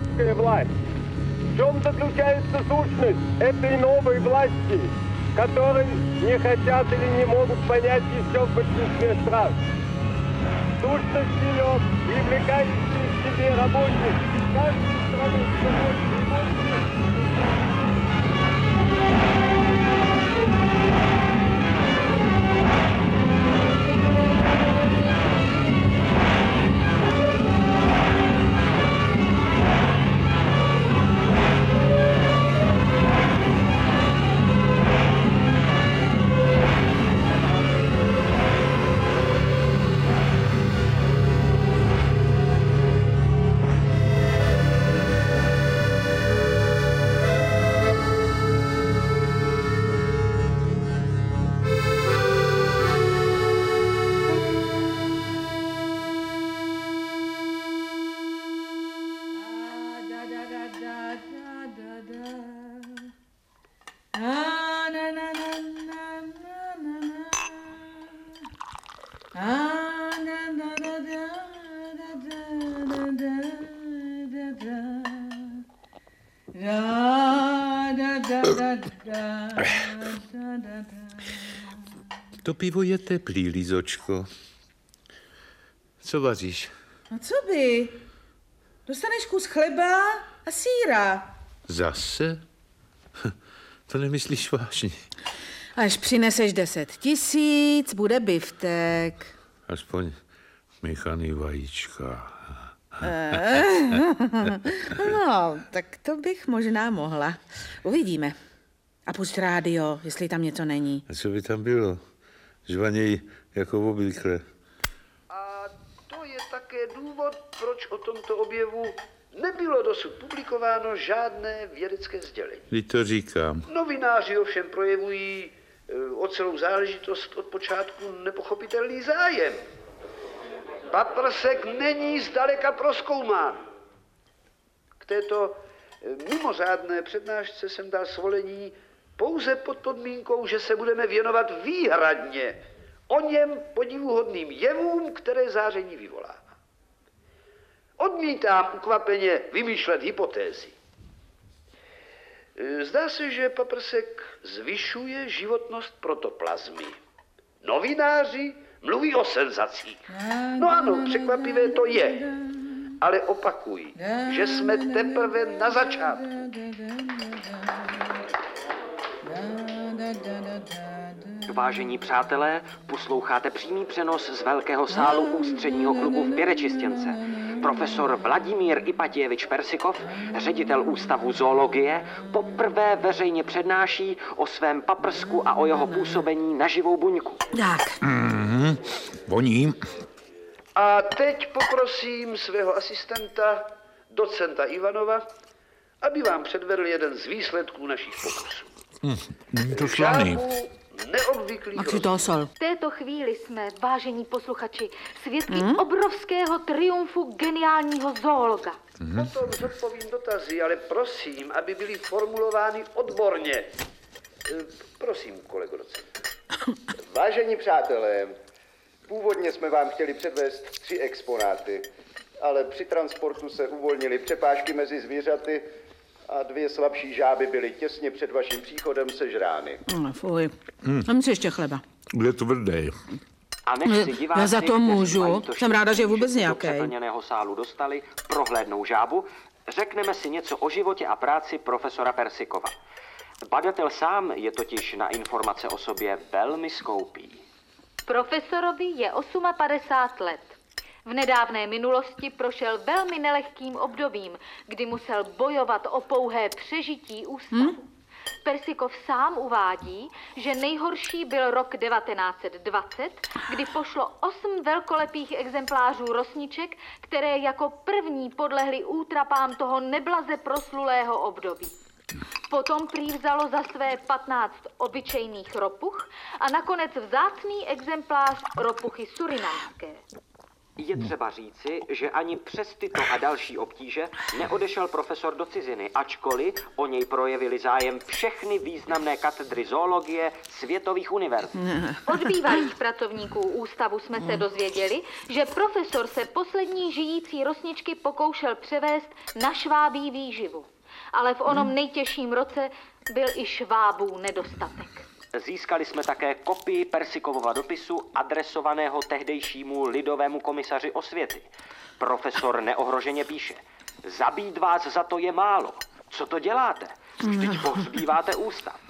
советская власть. В чем заключается сущность этой новой власти, которой не хотят или не могут понять еще в большинстве стран? Сущность ее привлекающие к себе работник из каждой страны, To pivo je teplý, Lizočko. Co vaříš? No co by? Dostaneš kus chleba a síra. Zase? To nemyslíš vážně. Až přineseš deset tisíc, bude biftek. Aspoň míchaný vajíčka. No, tak to bych možná mohla. Uvidíme. A pusť rádio, jestli tam něco není. A co by tam bylo? Žvaněj jako obvykle. A to je také důvod, proč o tomto objevu nebylo dosud publikováno žádné vědecké sdělení. Vždyť to říkám. Novináři ovšem projevují eh, o celou záležitost od počátku nepochopitelný zájem. Paprsek není zdaleka proskoumán. K této eh, mimořádné přednášce jsem dal svolení pouze pod podmínkou, že se budeme věnovat výhradně o něm podivuhodným jevům, které záření vyvolává. Odmítám ukvapeně vymýšlet hypotézy. E, Zdá se, že paprsek zvyšuje životnost protoplazmy. Novináři mluví o senzacích. No ano, překvapivé to je. Ale opakuji, že jsme teprve na začátku. Vážení přátelé, posloucháte přímý přenos z velkého sálu ústředního klubu v Pěrečistěnce. Profesor Vladimír Ipatjevič Persikov, ředitel Ústavu zoologie, poprvé veřejně přednáší o svém paprsku a o jeho působení na živou buňku. Tak, Voní. A teď poprosím svého asistenta, docenta Ivanova, aby vám předvedl jeden z výsledků našich pokusů. Není to slaný. Při toho sol. V této chvíli jsme, vážení posluchači, svědky hmm? obrovského triumfu geniálního zoologa. Potom zodpovím dotazy, ale prosím, aby byly formulovány odborně. E, Prosím, kolego docent. Vážení přátelé, původně jsme vám chtěli předvést tři exponáty, ale při transportu se uvolnily přepážky mezi zvířaty a dvě slabší žáby byly těsně před vaším příchodem sežrány. No, fuj. Mám si ještě chleba. Je tvrdý. A než si diváci, Já za to můžu. to Jsem ráda, že je vůbec do nějaký. přeplněného sálu dostali, prohlédnou žábu, řekneme si něco o životě a práci profesora Persikova. Badatel sám je totiž na informace o sobě velmi skoupý. Profesorovi je 58 let. V nedávné minulosti prošel velmi nelehkým obdobím, kdy musel bojovat o pouhé přežití ústavu. Hmm? Persikov sám uvádí, že nejhorší byl rok 1920, kdy pošlo osm velkolepých exemplářů rosniček, které jako první podlehly útrapám toho neblaze proslulého období. Potom prý vzalo za své 15 obyčejných ropuch a nakonec vzácný exemplář ropuchy surinamské. Je třeba říci, že ani přes tyto a další obtíže neodešel profesor do ciziny, ačkoliv o něj projevili zájem všechny významné katedry zoologie světových univerzit. Od bývalých pracovníků ústavu jsme se dozvěděli, že profesor se poslední žijící rosničky pokoušel převést na švábí výživu. Ale v onom nejtěžším roce byl i švábů nedostatek. Získali jsme také kopii Persikovova dopisu adresovaného tehdejšímu lidovému komisaři osvěty. Profesor neohroženě píše. Zabít vás za to je málo. Co to děláte? Vždyť pohřbíváte ústav.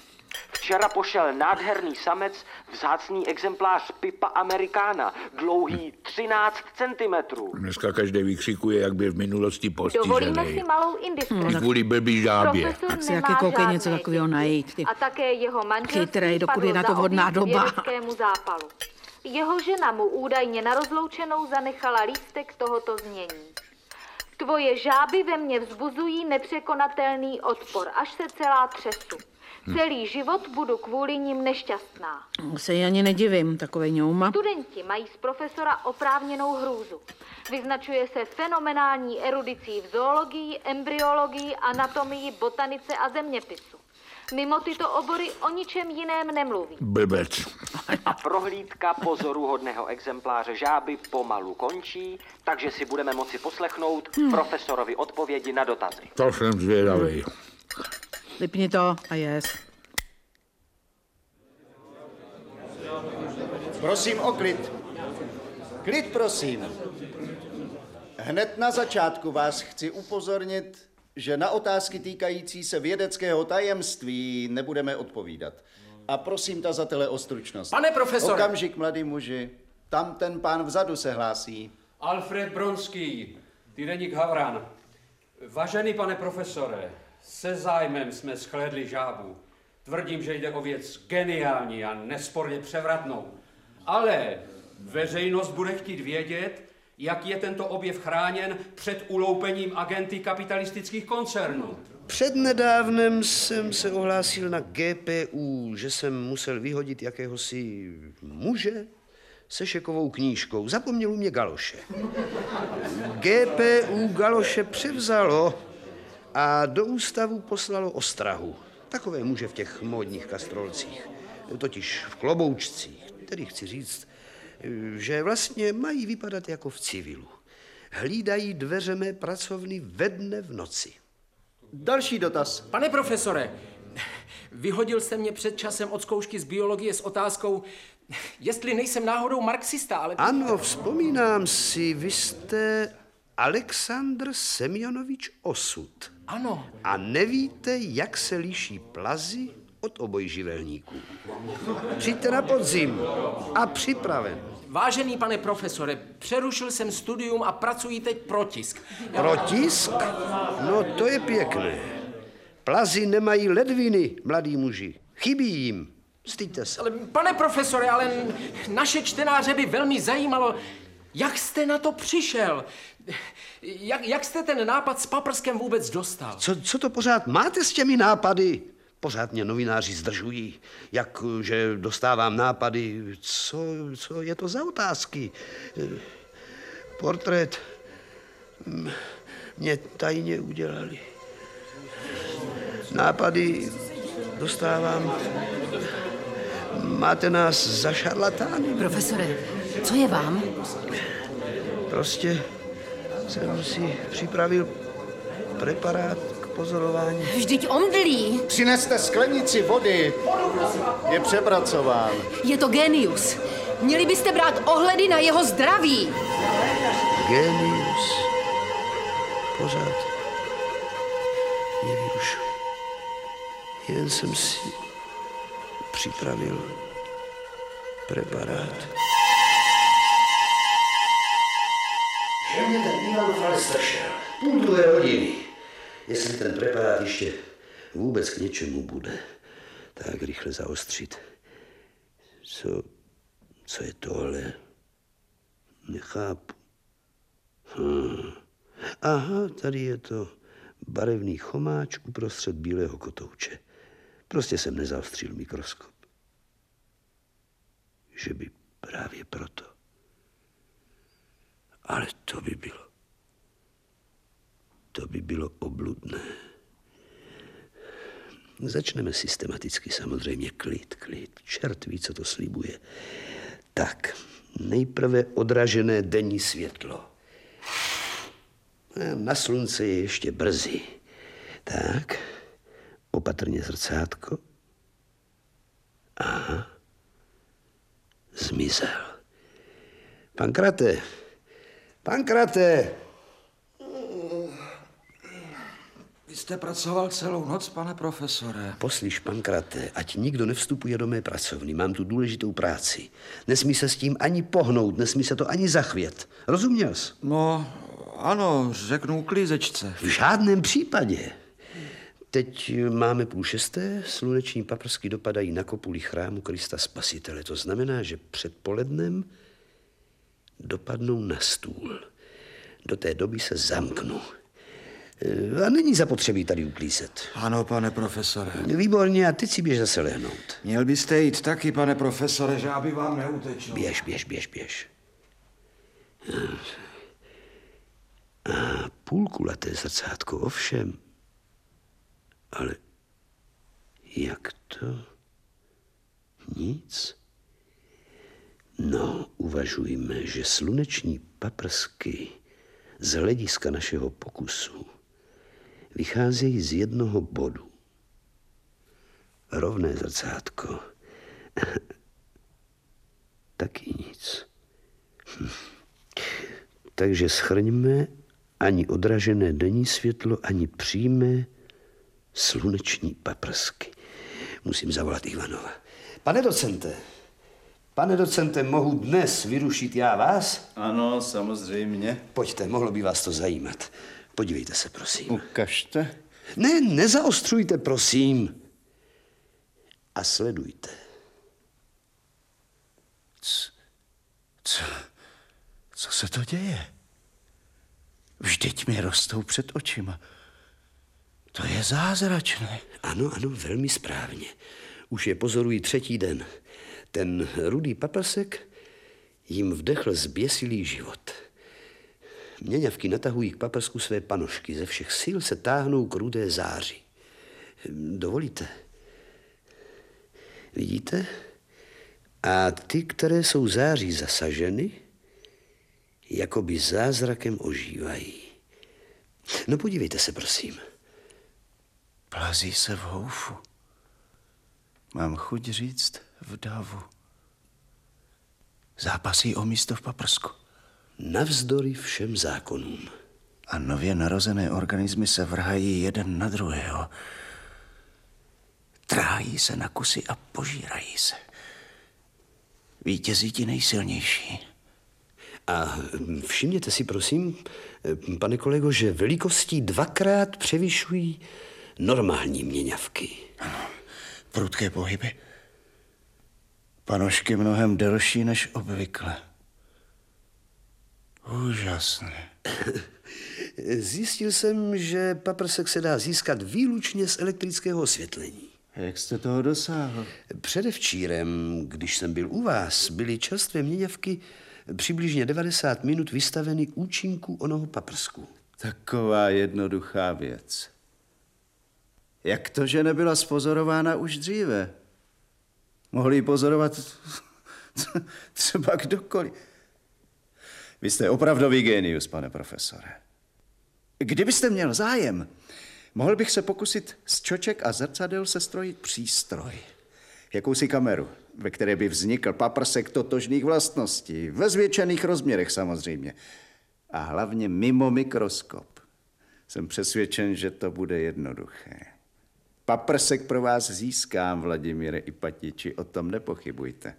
Včera pošel nádherný samec, vzácný exemplář Pipa americana, dlouhý 13 centimetrů. Dneska každý vykřikuje, jak byl v minulosti Dovolíme si postižený. malou indiskreci. kvůli blbý žábě. Tak si taky koukej něco takového najít, ty. A také jeho manželství Chytrej, dokud je na to za vhodná doba. zápalu. Jeho žena mu údajně na rozloučenou zanechala lístek tohoto znění. Tvoje žáby ve mně vzbuzují nepřekonatelný odpor, až se celá třesu. Celý život budu kvůli nim nešťastná. Se ani nedivím, takovej ňouma. Studenti mají z profesora oprávněnou hrůzu. Vyznačuje se fenomenální erudicí v zoologii, embryologii, anatomii, botanice a zeměpisu. Mimo tyto obory o ničem jiném nemluví. Blbec. A prohlídka pozoruhodného exempláře žáby pomalu končí, takže si budeme moci poslechnout profesorovi odpovědi na dotazy. To jsem zvědavý. Vypni to a jes. Prosím o klid. Klid, prosím. Hned na začátku vás chci upozornit, že na otázky týkající se vědeckého tajemství nebudeme odpovídat. A prosím tazatele o stručnost. Pane profesore. Okamžik, mladý muži. Tam ten pán vzadu se hlásí. Alfred Bronský, týdeník Havran. Vážený pane profesore, se zájmem jsme shlédli žábu. Tvrdím, že jde o věc geniální a nesporně převratnou. Ale veřejnost bude chtít vědět, jak je tento objev chráněn před uloupením agenty kapitalistických koncernů. Přednedávnem jsem se ohlásil na GPU, že jsem musel vyhodit jakéhosi muže se šekovou knížkou. Zapomněl u mě galoše. GPU galoše převzalo a do ústavu poslalo ostrahu. Takové muže v těch módních kastrolcích, totiž v kloboučcích, tedy chci říct, že vlastně mají vypadat jako v civilu. Hlídají dveře mé pracovny ve dne v noci. Další dotaz. Pane profesore, vyhodil jste mě před časem od zkoušky z biologie s otázkou, jestli nejsem náhodou marxista, ale... Ano, vzpomínám si, vy jste Aleksandr Semjonovič Osud. Ano. A nevíte, jak se liší plazy od obojživelníků. Přijďte na podzim a připraven. Vážený pane profesore, přerušil jsem studium a pracuji teď pro tisk. Protisk? No to je pěkné. Plazy nemají ledviny, mladí muži. Chybí jim. Styďte se. Ale, pane profesore, ale naše čtenáře by velmi zajímalo, jak jste na to přišel? Jak, jak jste ten nápad s paprskem vůbec dostal? Co, co to pořád máte s těmi nápady? Pořád mě novináři zdržují, jak, že dostávám nápady. Co, co je to za otázky? Portrét mě tajně udělali. Nápady dostávám. Máte nás za šarlatány? Profesore, co je vám? Prostě jsem si připravil preparát k pozorování. Vždyť omdlí. Přineste sklenici vody. Je přepracován. Je to genius. Měli byste brát ohledy na jeho zdraví. Genius. Pořád nevyrušuj. Jen jsem si připravil preparát. Strašil. Půl druhé hodiny. Jestli ten preparát ještě vůbec k něčemu bude, tak rychle zaostřit. Co, co je tohle? Nechápu. Hm. Aha, tady je to barevný chomáč uprostřed bílého kotouče. Prostě jsem nezaostřil mikroskop. Že by právě proto. Ale to by bylo. To by bylo obludné. Začneme systematicky, samozřejmě klid, klid. Čert ví, co to slibuje. Tak, nejprve odražené denní světlo. Na slunce je ještě brzy. Tak, opatrně zrcátko. Aha, zmizel. Pankrate, pankrate, Vy jste pracoval celou noc, pane profesore. Poslyš, pankrate, ať nikdo nevstupuje do mé pracovny. Mám tu důležitou práci. Nesmí se s tím ani pohnout, nesmí se to ani zachvět. Rozuměl jsi? No, ano, řeknu uklízečce. V žádném případě. Teď máme půl šesté, sluneční paprsky dopadají na kopuli chrámu Krista Spasitele. To znamená, že před polednem dopadnou na stůl. Do té doby se zamknu. A není zapotřebí tady uklízet. Ano, pane profesore. Výborně, a teď si běž zase lehnout. Měl byste jít taky, pane profesore, že aby vám neutečlo. Běž, běž, běž, běž. A půlkulaté zrcátko, ovšem. Ale jak to? Nic? No, uvažujme, že sluneční paprsky z hlediska našeho pokusu vycházejí z jednoho bodu. Rovné zrcátko. Taky nic. Hm. Takže schrňme ani odražené denní světlo, ani přímé sluneční paprsky. Musím zavolat Ivanova. Pane docente, pane docente, mohu dnes vyrušit já vás? Ano, samozřejmě. Pojďte, mohlo by vás to zajímat. Podívejte se, prosím. Ukažte. Ne, nezaostřujte, prosím. A sledujte. Co, co, co se to děje? Vždyť mi rostou před očima. To je zázračné. Ano, ano, velmi správně. Už je pozorují třetí den. Ten rudý paprsek jim vdechl zběsilý život. Měňavky natahují k paprsku své panošky. Ze všech sil se táhnou k rudé záři. Dovolíte? Vidíte? A ty, které jsou září zasaženy, jakoby zázrakem ožívají. No podívejte se, prosím. Plazí se v houfu. Mám chuť říct v davu. Zápasí o místo v paprsku. Navzdory všem zákonům. A nově narozené organismy se vrhají jeden na druhého. Trájí se na kusy a požírají se. Vítězí ti nejsilnější. A všimněte si, prosím, pane kolego, že velikostí dvakrát převyšují normální měňavky. Ano, prudké pohyby. Panošky mnohem delší než obvykle. Úžasné. Zjistil jsem, že paprsek se dá získat výlučně z elektrického osvětlení. Jak jste toho dosáhl? Předevčírem, když jsem byl u vás, byly čerstvé měňavky přibližně 90 minut vystaveny účinku onoho paprsku. Taková jednoduchá věc. Jak to, že nebyla spozorována už dříve? Mohli ji pozorovat třeba kdokoliv. Vy jste opravdový genius, pane profesore. Kdybyste měl zájem, mohl bych se pokusit z čoček a zrcadel sestrojit přístroj. Jakousi kameru, ve které by vznikl paprsek totožných vlastností, ve zvětšených rozměrech samozřejmě. A hlavně mimo mikroskop. Jsem přesvědčen, že to bude jednoduché. Paprsek pro vás získám, Vladimíre Ipatiči, o tom nepochybujte.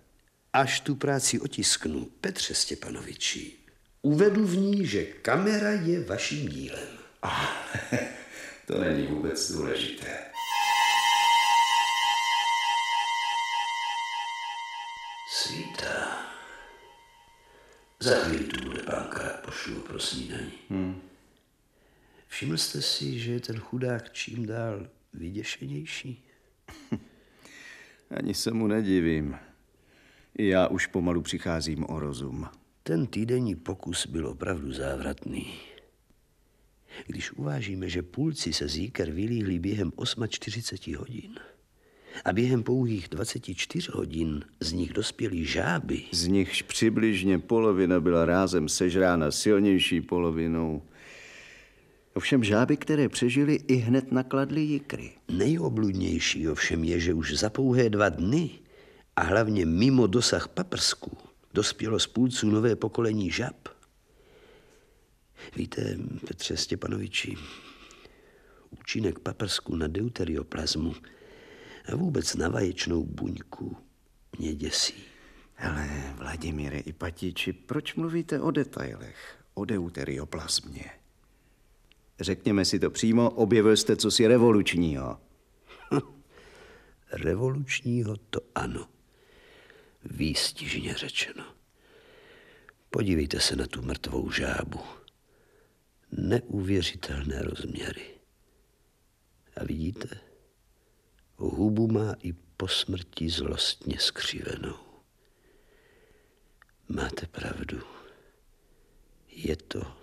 Až tu práci otisknu, Petře Stěpanoviči, uvedu v ní, že kamera je vaším dílem. Ah, to není vůbec důležité. Svítá. Za chvíli tu bude pánka, pošlu pro snídaní. Hmm. Všiml jste si, že je ten chudák čím dál vyděšenější? Ani se mu nedivím. I já už pomalu přicházím o rozum. Ten týdenní pokus byl opravdu závratný. Když uvážíme, že půlci se zíker vylíhli během 48 hodin a během pouhých 24 hodin z nich dospěly žáby. Z nichž přibližně polovina byla rázem sežrána silnější polovinou. Ovšem žáby, které přežily, i hned nakladly jikry. Nejobludnější ovšem je, že už za pouhé dva dny a hlavně mimo dosah paprsků dospělo z půlců nové pokolení žab. Víte, Petře Stěpanoviči, účinek paprsku na deuterioplazmu a vůbec na vaječnou buňku mě děsí. Ale Vladimíre Ipatiči, proč mluvíte o detailech, o deuterioplazmě? Řekněme si to přímo, objevil jste cosi revolučního. Revolučního to ano. Výstižně řečeno. Podívejte se na tu mrtvou žábu. Neuvěřitelné rozměry. A vidíte, hubu má i po smrti zlostně skřivenou. Máte pravdu. Je to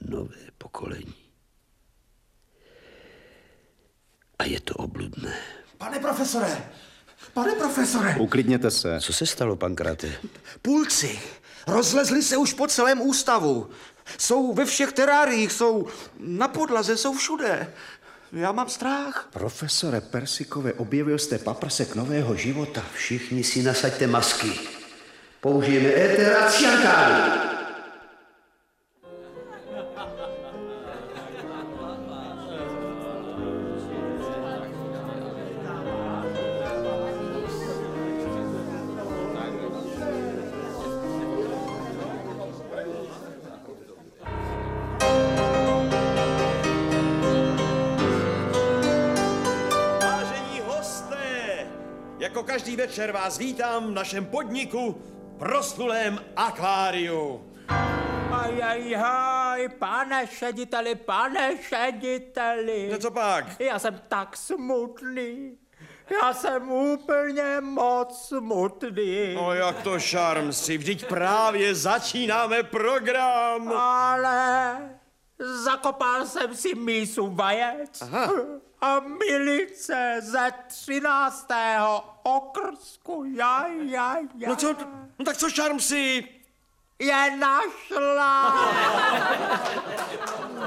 nové pokolení. A je to obludné. Pane profesore, pane profesore. Uklidněte se. Co se stalo, pankrate? Půlci rozlezli se už po celém ústavu. Jsou ve všech teráriích, jsou na podlaze, jsou všude. Já mám strach. Profesore Persikové, objevil jste paprsek nového života. Všichni si nasaďte masky. Použijeme éter a cyankádu. Večer vás vítám v našem podniku proslulém akváriu. Ajajaj, pane šediteli, pane šediteli. No co pak? Já jsem tak smutný. Já jsem úplně moc smutný. No jak to šarm si, vždyť právě začínáme program. Ale zakopal jsem si mísu vajec. Aha. A milice ze 13. okrsku, ja, ja, ja. No co, no tak co šarm si? Je našla.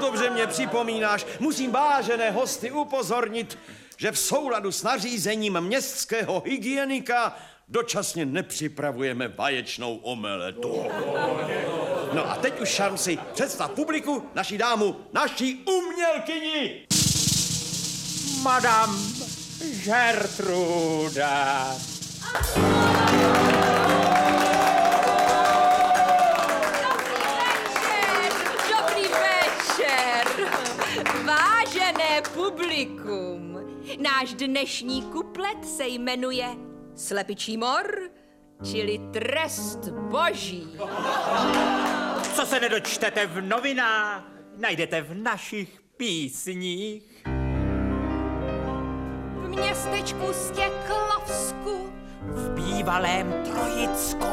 Dobře mě připomínáš, musím vážené hosty upozornit, že v souladu s nařízením městského hygienika dočasně nepřipravujeme vaječnou omeletu. No a teď už šarm si představ publiku naši dámu, naší umělkyni. Madame Gertruda. Dobrý večer, vážené publikum. Náš dnešní kuplet se jmenuje Slepičí mor, čili trest boží. Co se nedočtete v novinách, najdete v našich písních. Městečku Stěklavsku, V bývalém Trojicku,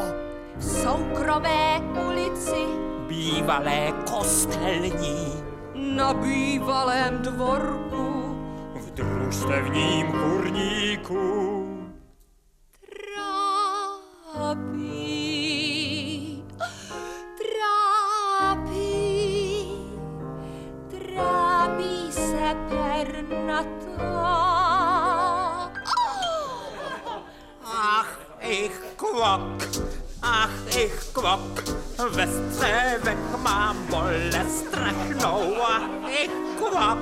v soukromé ulici, bývalé kostelní, na bývalém dvorku, v družstevním kurníku. trápí, trápí, trápí se pernatá. Kvok, ach, ich kvok, ve střevech mám bolest strašnou. Ach, ich kvok,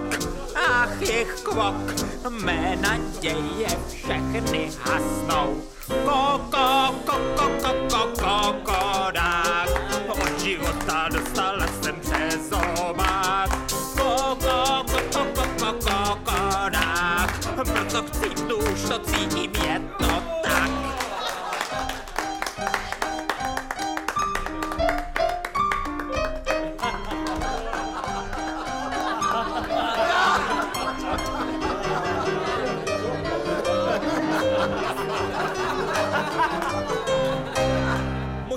ach, ich kvok, mé naděje všechny hasnou. Koko, koko, koko, kokodák, od života dostala jsem přes zobák. Koko, koko, koko, kokodák, proto chci to cítím,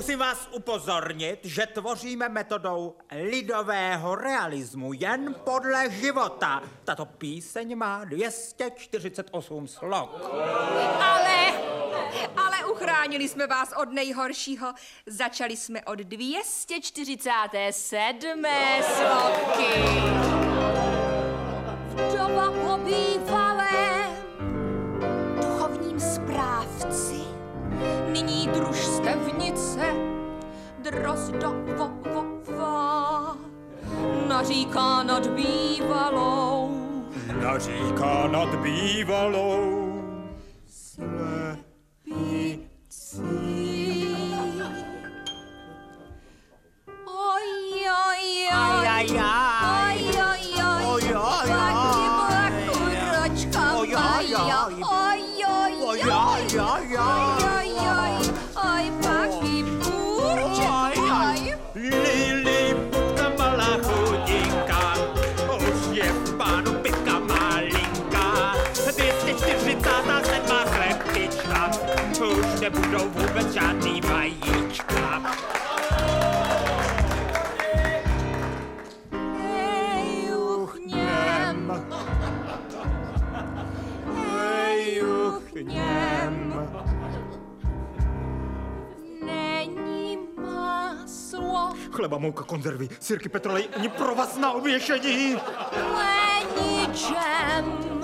Musím vás upozornit, že tvoříme metodou lidového realismu, jen podle života. Tato píseň má 248 slov. Ale, ale uchránili jsme vás od nejhoršího. Začali jsme od 247. sloky. Vdova po bývalém duchovním správci, nyní družstevnice, Drozdovová, naříká nad bývalou. Naříká nad bývalou. Oj, Chleba, mouka, konzervy, sirky, petrolej, ani pro vás na oběšení. není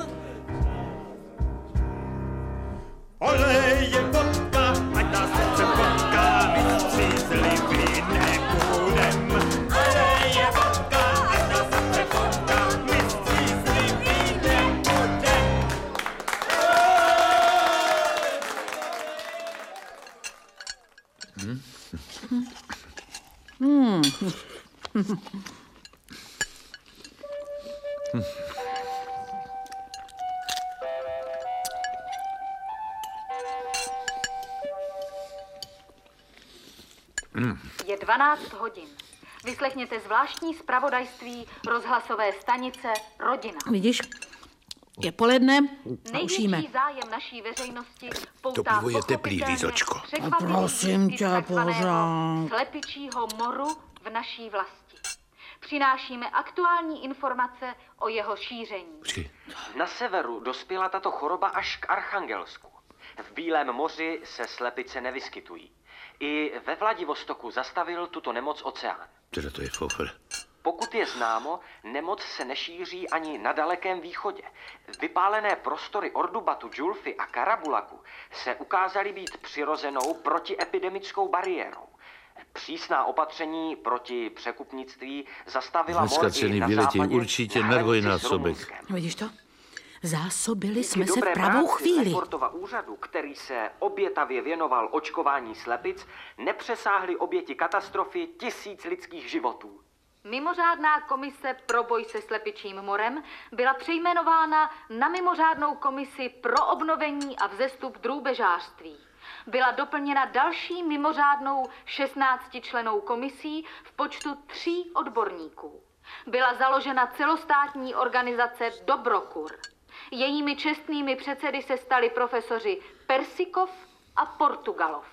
Je 12 hodin. Vyslechněte zvláštní zpravodajství rozhlasové stanice Rodina. Vidíš, je poledne a ušíme. Zájem naší veřejnosti poutá To pivo je teplý, Lízočko. Prosím tě, pořád. slepičího moru v naší vlasti. Přinášíme aktuální informace o jeho šíření. Na severu dospěla tato choroba až k Archangelsku. V Bílém moři se slepice nevyskytují. I ve Vladivostoku zastavil tuto nemoc oceán. Teda to je fofr. Pokud je známo, nemoc se nešíří ani na Dalekém východě. Vypálené prostory Ordubatu, Julfy a Karabulaku se ukázaly být přirozenou protiepidemickou bariérou. Přísná opatření proti překupnictví zastavila Dneska ceny západě určitě na dvojnásobek. Vidíš to? Zásobili jsme se v pravou chvíli. Lefortova úřadu, který se obětavě věnoval očkování slepic, nepřesáhly oběti katastrofy tisíc lidských životů. Mimořádná komise pro boj se slepičím morem byla přejmenována na mimořádnou komisi pro obnovení a vzestup drůbežářství. Byla doplněna další mimořádnou 16-členou komisí v počtu tří odborníků. Byla založena celostátní organizace Dobrokur. Jejími čestnými předsedy se stali profesoři Persikov a Portugalov.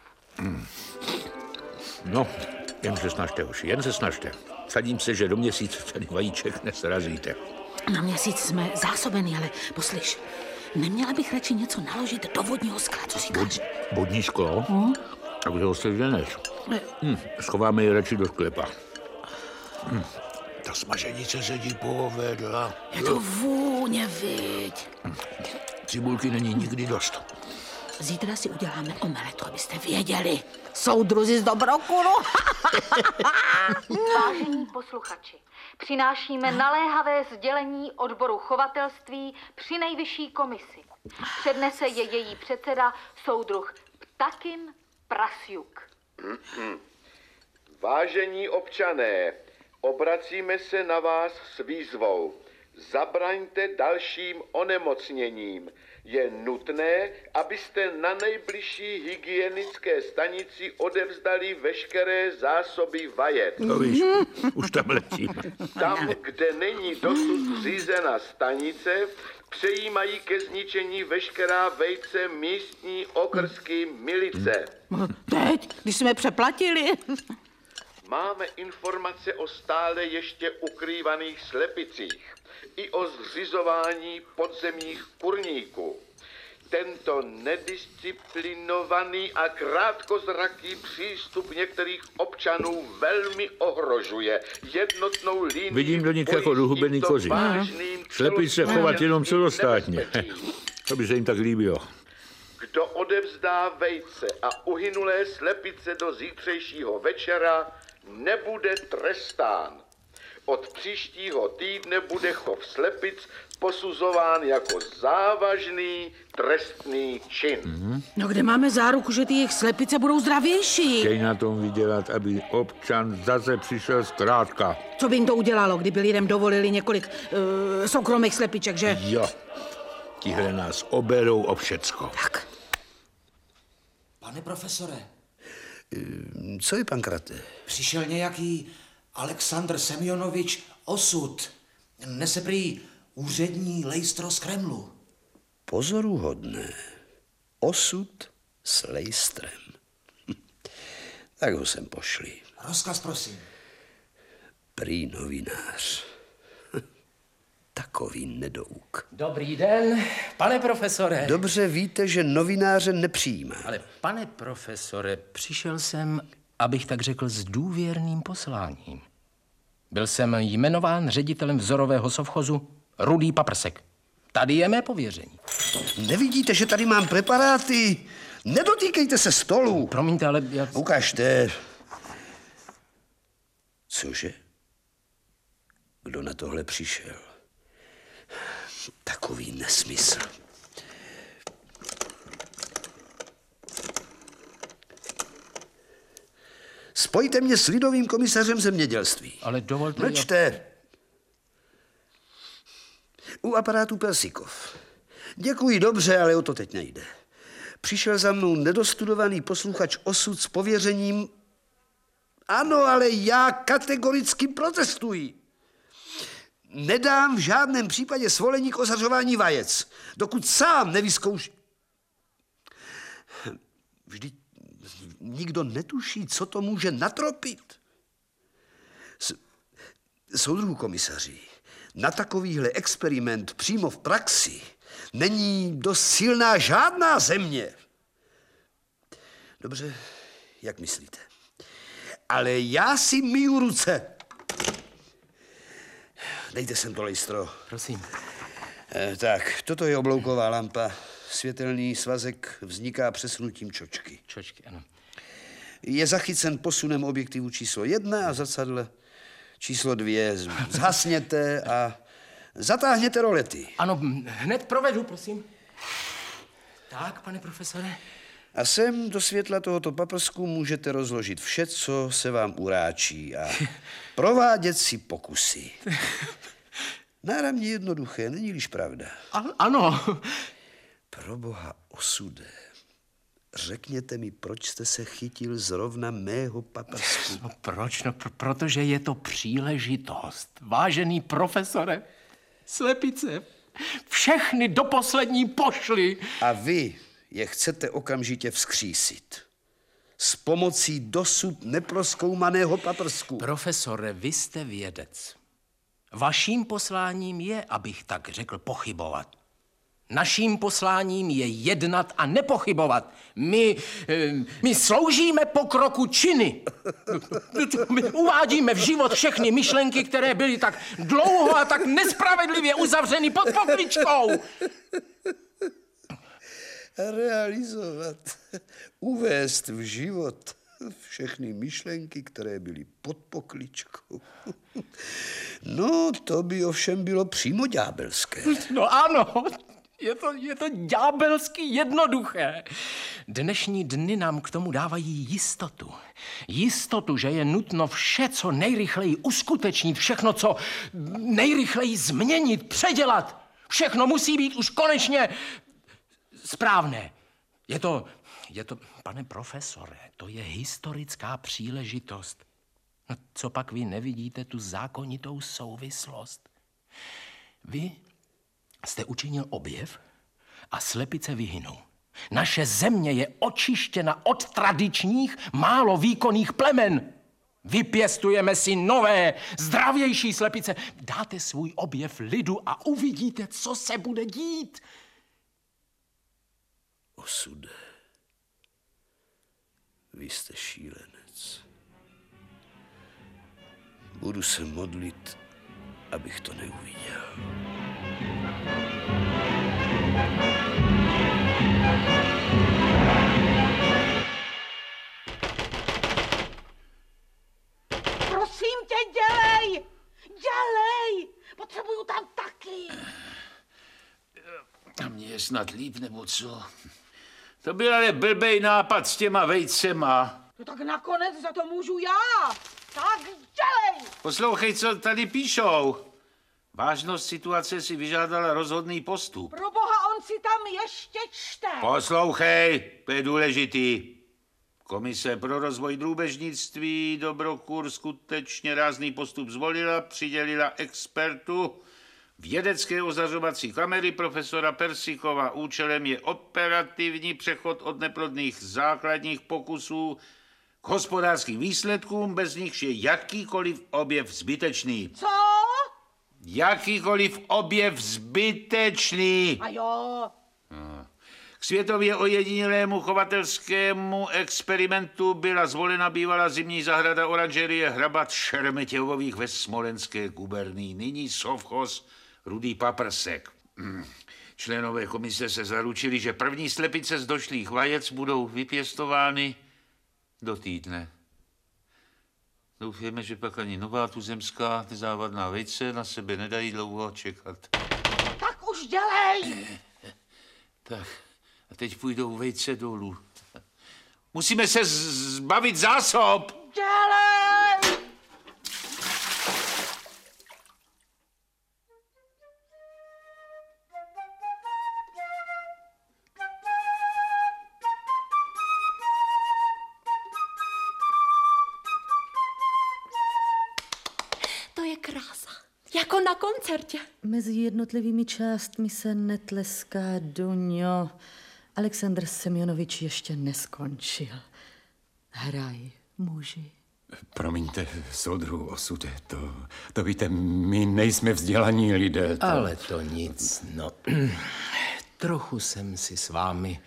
No, jen se snažte, hoši, jen se snažte. Sadím se, že do měsíce ten vajíček nesrazíte. Na měsíc jsme zásobeni, ale poslyš, neměla bych radši něco naložit do vodního skla, co říkáš? Vodní sklo? Hm? A kde ho seženeš? Hm, schováme je radši do sklepa. Hm, ta smaženice se ti povedla. Je to vůně, viď? Cibulky není nikdy dost. Zítra si uděláme omeletu, abyste věděli. Soudruzi z Dobrokuru. Vážení posluchači, přinášíme naléhavé sdělení odboru chovatelství při nejvyšší komisi. Přednese je její předseda soudruh Ptakin Prasjuk. Vážení občané, obracíme se na vás s výzvou. Zabraňte dalším onemocněním. Je nutné, abyste na nejbližší hygienické stanici odevzdali veškeré zásoby vajet. No víš, už tam letím. Tam, kde není dosud zřízena stanice, přejímají ke zničení veškerá vejce místní okrsky milice. Teď, když jsme přeplatili. Máme informace o stále ještě ukrývaných slepicích i o zřizování podzemních kurníků. Tento nedisciplinovaný a krátkozraký přístup některých občanů velmi ohrožuje jednotnou linii Vidím do nich jako dohubený koři. vážným Šlepit se chovat jenom celostátně. To by se jim tak líbilo. Kdo odevzdá vejce a uhynulé slepice do zítřejšího večera, nebude trestán. Od příštího týdne bude chov slepic posuzován jako závažný trestný čin. No kde máme záruku, že ty jejich slepice budou zdravější? Chtějí na tom vydělat, aby občan zase přišel zkrátka. Co by jim to udělalo, kdyby lidem dovolili několik uh, soukromých slepiček, že? Jo, tihle nás oberou o všecko. Tak. Pane profesore, Co je, pankrate? přišel nějaký Aleksandr Semjonovič Osud. Nese prý úřední lejstro z Kremlu. Pozoruhodné. Osud s lejstrem. Tak ho sem pošli. Rozkaz, prosím. Prý novinář. Takový nedouk. Dobrý den, pane profesore. Dobře víte, že novináře nepřijímá. Ale pane profesore, přišel jsem, abych tak řekl, s důvěrným posláním. Byl jsem jmenován ředitelem vzorového sovchozu Rudý Paprsek. Tady je mé pověření. Nevidíte, že tady mám preparáty? Nedotýkejte se stolu. Promiňte, ale já... Ukažte. Cože? Kdo na tohle přišel? Takový nesmysl. Spojte mě s lidovým komisařem zemědělství. Ale dovolte... Mlčte. U aparátu Persikov. Děkuji dobře, ale o to teď nejde. Přišel za mnou nedostudovaný posluchač osud s pověřením. Ano, ale já kategoricky protestuji. Nedám v žádném případě svolení k ozařování vajec, dokud sám nevyzkouší. Vždyť nikdo netuší, co to může natropit. S, soudruhu komisaři, na takovýhle experiment přímo v praxi není dost silná žádná země. Dobře, jak myslíte? Ale já si myju ruce. Dejte sem to lejstro. Prosím. Eh, tak, toto je oblouková lampa. Světelný svazek vzniká přesunutím čočky. Čočky, ano. Je zachycen posunem objektivu číslo jedna a zrcadle číslo dvě. Zhasněte a zatáhněte rolety. Ano, hned provedu, prosím. Tak, pane profesore. A sem do světla tohoto paprsku můžete rozložit vše, co se vám uráčí a provádět si pokusy. Náramně jednoduché, není-liž pravda. A, ano. Pro boha osude. Řekněte mi, proč jste se chytil zrovna mého paprsku? No proč? No, pr- protože je to příležitost. Vážený profesore, slepice, všechny do poslední pošly. A vy je chcete okamžitě vzkřísit. S pomocí dosud neproskoumaného paprsku. Profesore, vy jste vědec. Vaším posláním je, abych tak řekl, pochybovat. Naším posláním je jednat a nepochybovat. My, eh, my sloužíme pokroku činy. My uvádíme v život všechny myšlenky, které byly tak dlouho a tak nespravedlivě uzavřeny pod pokličkou. Realizovat, uvést v život všechny myšlenky, které byly pod pokličkou. No, to by ovšem bylo přímo ďábelské. No ano, je to, je to ďábelsky jednoduché. Dnešní dny nám k tomu dávají jistotu. Jistotu, že je nutno vše, co nejrychleji uskutečnit, všechno, co nejrychleji změnit, předělat. Všechno musí být už konečně správné. Je to, je to, pane profesore, to je historická příležitost. No, co pak vy nevidíte tu zákonitou souvislost? Vy jste učinil objev a slepice vyhynou. Naše země je očištěna od tradičních, málo výkonných plemen. Vypěstujeme si nové, zdravější slepice. Dáte svůj objev lidu a uvidíte, co se bude dít. Osude, vy jste šílenec. Budu se modlit, abych to neuviděl. Prosím tě, dělej! Dělej! Potřebuju tam taky. A mně je snad líp, nebo co? To byl ale blbej nápad s těma vejcema. No tak nakonec za to můžu já. Tak dělej! Poslouchej, co tady píšou. Vážnost situace si vyžádala rozhodný postup. Pro boha, on si tam ještě čte. Poslouchej, to je důležitý. Komise pro rozvoj drůbežnictví Dobrokur skutečně rázný postup zvolila, přidělila expertu vědecké ozařovací kamery profesora Persikova. Účelem je operativní přechod od neplodných základních pokusů k hospodářským výsledkům, bez nichž je jakýkoliv objev zbytečný. Co? Jakýkoliv objev zbytečný. A jo. K světově ojedinělému chovatelskému experimentu byla zvolena bývalá zimní zahrada oranžerie hrabat Šeremetěvových ve Smolenské gubernii. Nyní sovchoz Rudý Paprsek. Hmm. Členové komise se zaručili, že první slepice z došlých vajec budou vypěstovány do týdne. Doufujeme, že pak ani nová tuzemská závadná vejce na sebe nedají dlouho čekat. Tak už dělej! Tak, a teď půjdou vejce dolů. Musíme se zbavit zásob. Dělej! Jako na koncertě. Mezi jednotlivými částmi se netleská Duňo. Aleksandr Semjonovič ještě neskončil. Hraj, muži. Promiňte, soudruhu osude, to, to víte, my nejsme vzdělaní lidé. To... Ale to nic, no. Trochu jsem si s vámi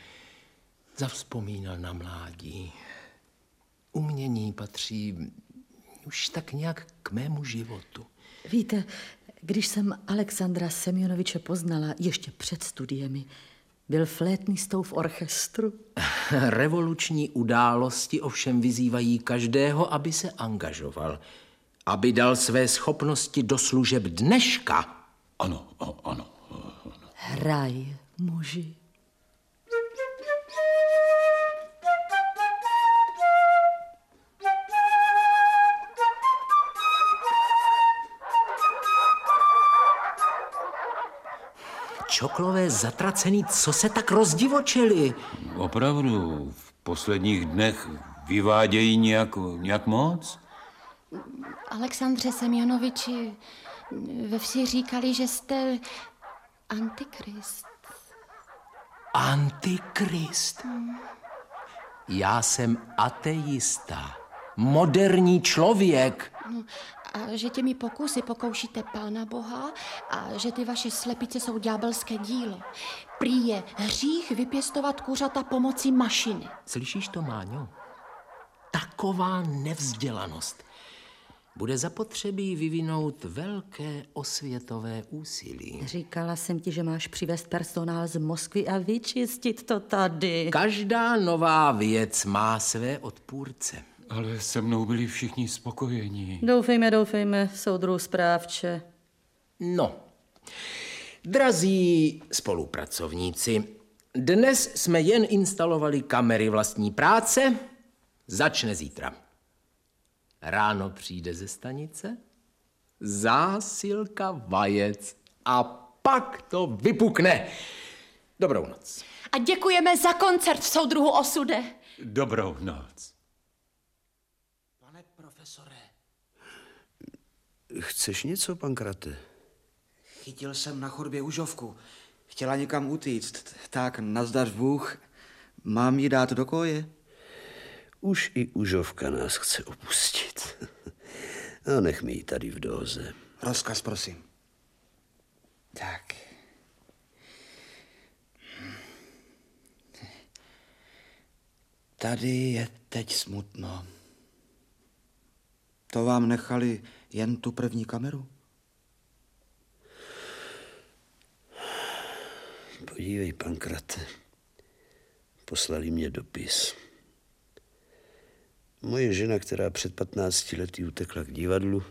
zavzpomínal na mládí. Umění patří už tak nějak k mému životu. Víte, když jsem Alexandra Semjonoviče poznala ještě před studiemi, byl flétnistou v orchestru. Revoluční události ovšem vyzývají každého, aby se angažoval, aby dal své schopnosti do služeb dneška. Ano, o, ano. Hraj, muži. Čoklové zatracený, co se tak rozdivočili? Opravdu, v posledních dnech vyvádějí nějak, nějak moc? Alexandře Semjonoviči, ve vsi říkali, že jste antikrist. Antikrist? Já jsem ateista, moderní člověk. No, a že těmi pokusy pokoušíte Pána Boha a že ty vaše slepice jsou ďábelské dílo. Prý je hřích vypěstovat kuřata pomocí mašiny. Slyšíš to, Máňo? Taková nevzdělanost. Bude zapotřebí vyvinout velké osvětové úsilí. Říkala jsem ti, že máš přivést personál z Moskvy a vyčistit to tady. Každá nová věc má své odpůrce. Ale se mnou byli všichni spokojení. Doufejme, doufejme, soudruhu správče. No, drazí spolupracovníci, dnes jsme jen instalovali kamery vlastní práce, začne zítra. Ráno přijde ze stanice, zásilka vajec a pak to vypukne. Dobrou noc. A děkujeme za koncert v soudruhu osude. Dobrou noc. Chceš něco, pankrate? Chytil jsem na chodbě užovku. Chtěla někam utíct. Tak nazdař Bůh, mám ji dát do koje? Už i užovka nás chce opustit. No, nech mi ji tady v doze. Rozkaz, prosím. Tak. Tady je teď smutno. To vám nechali jen tu první kameru? Podívej, pankrate. Poslali mě dopis. Moje žena, která před 15 lety utekla k divadlu,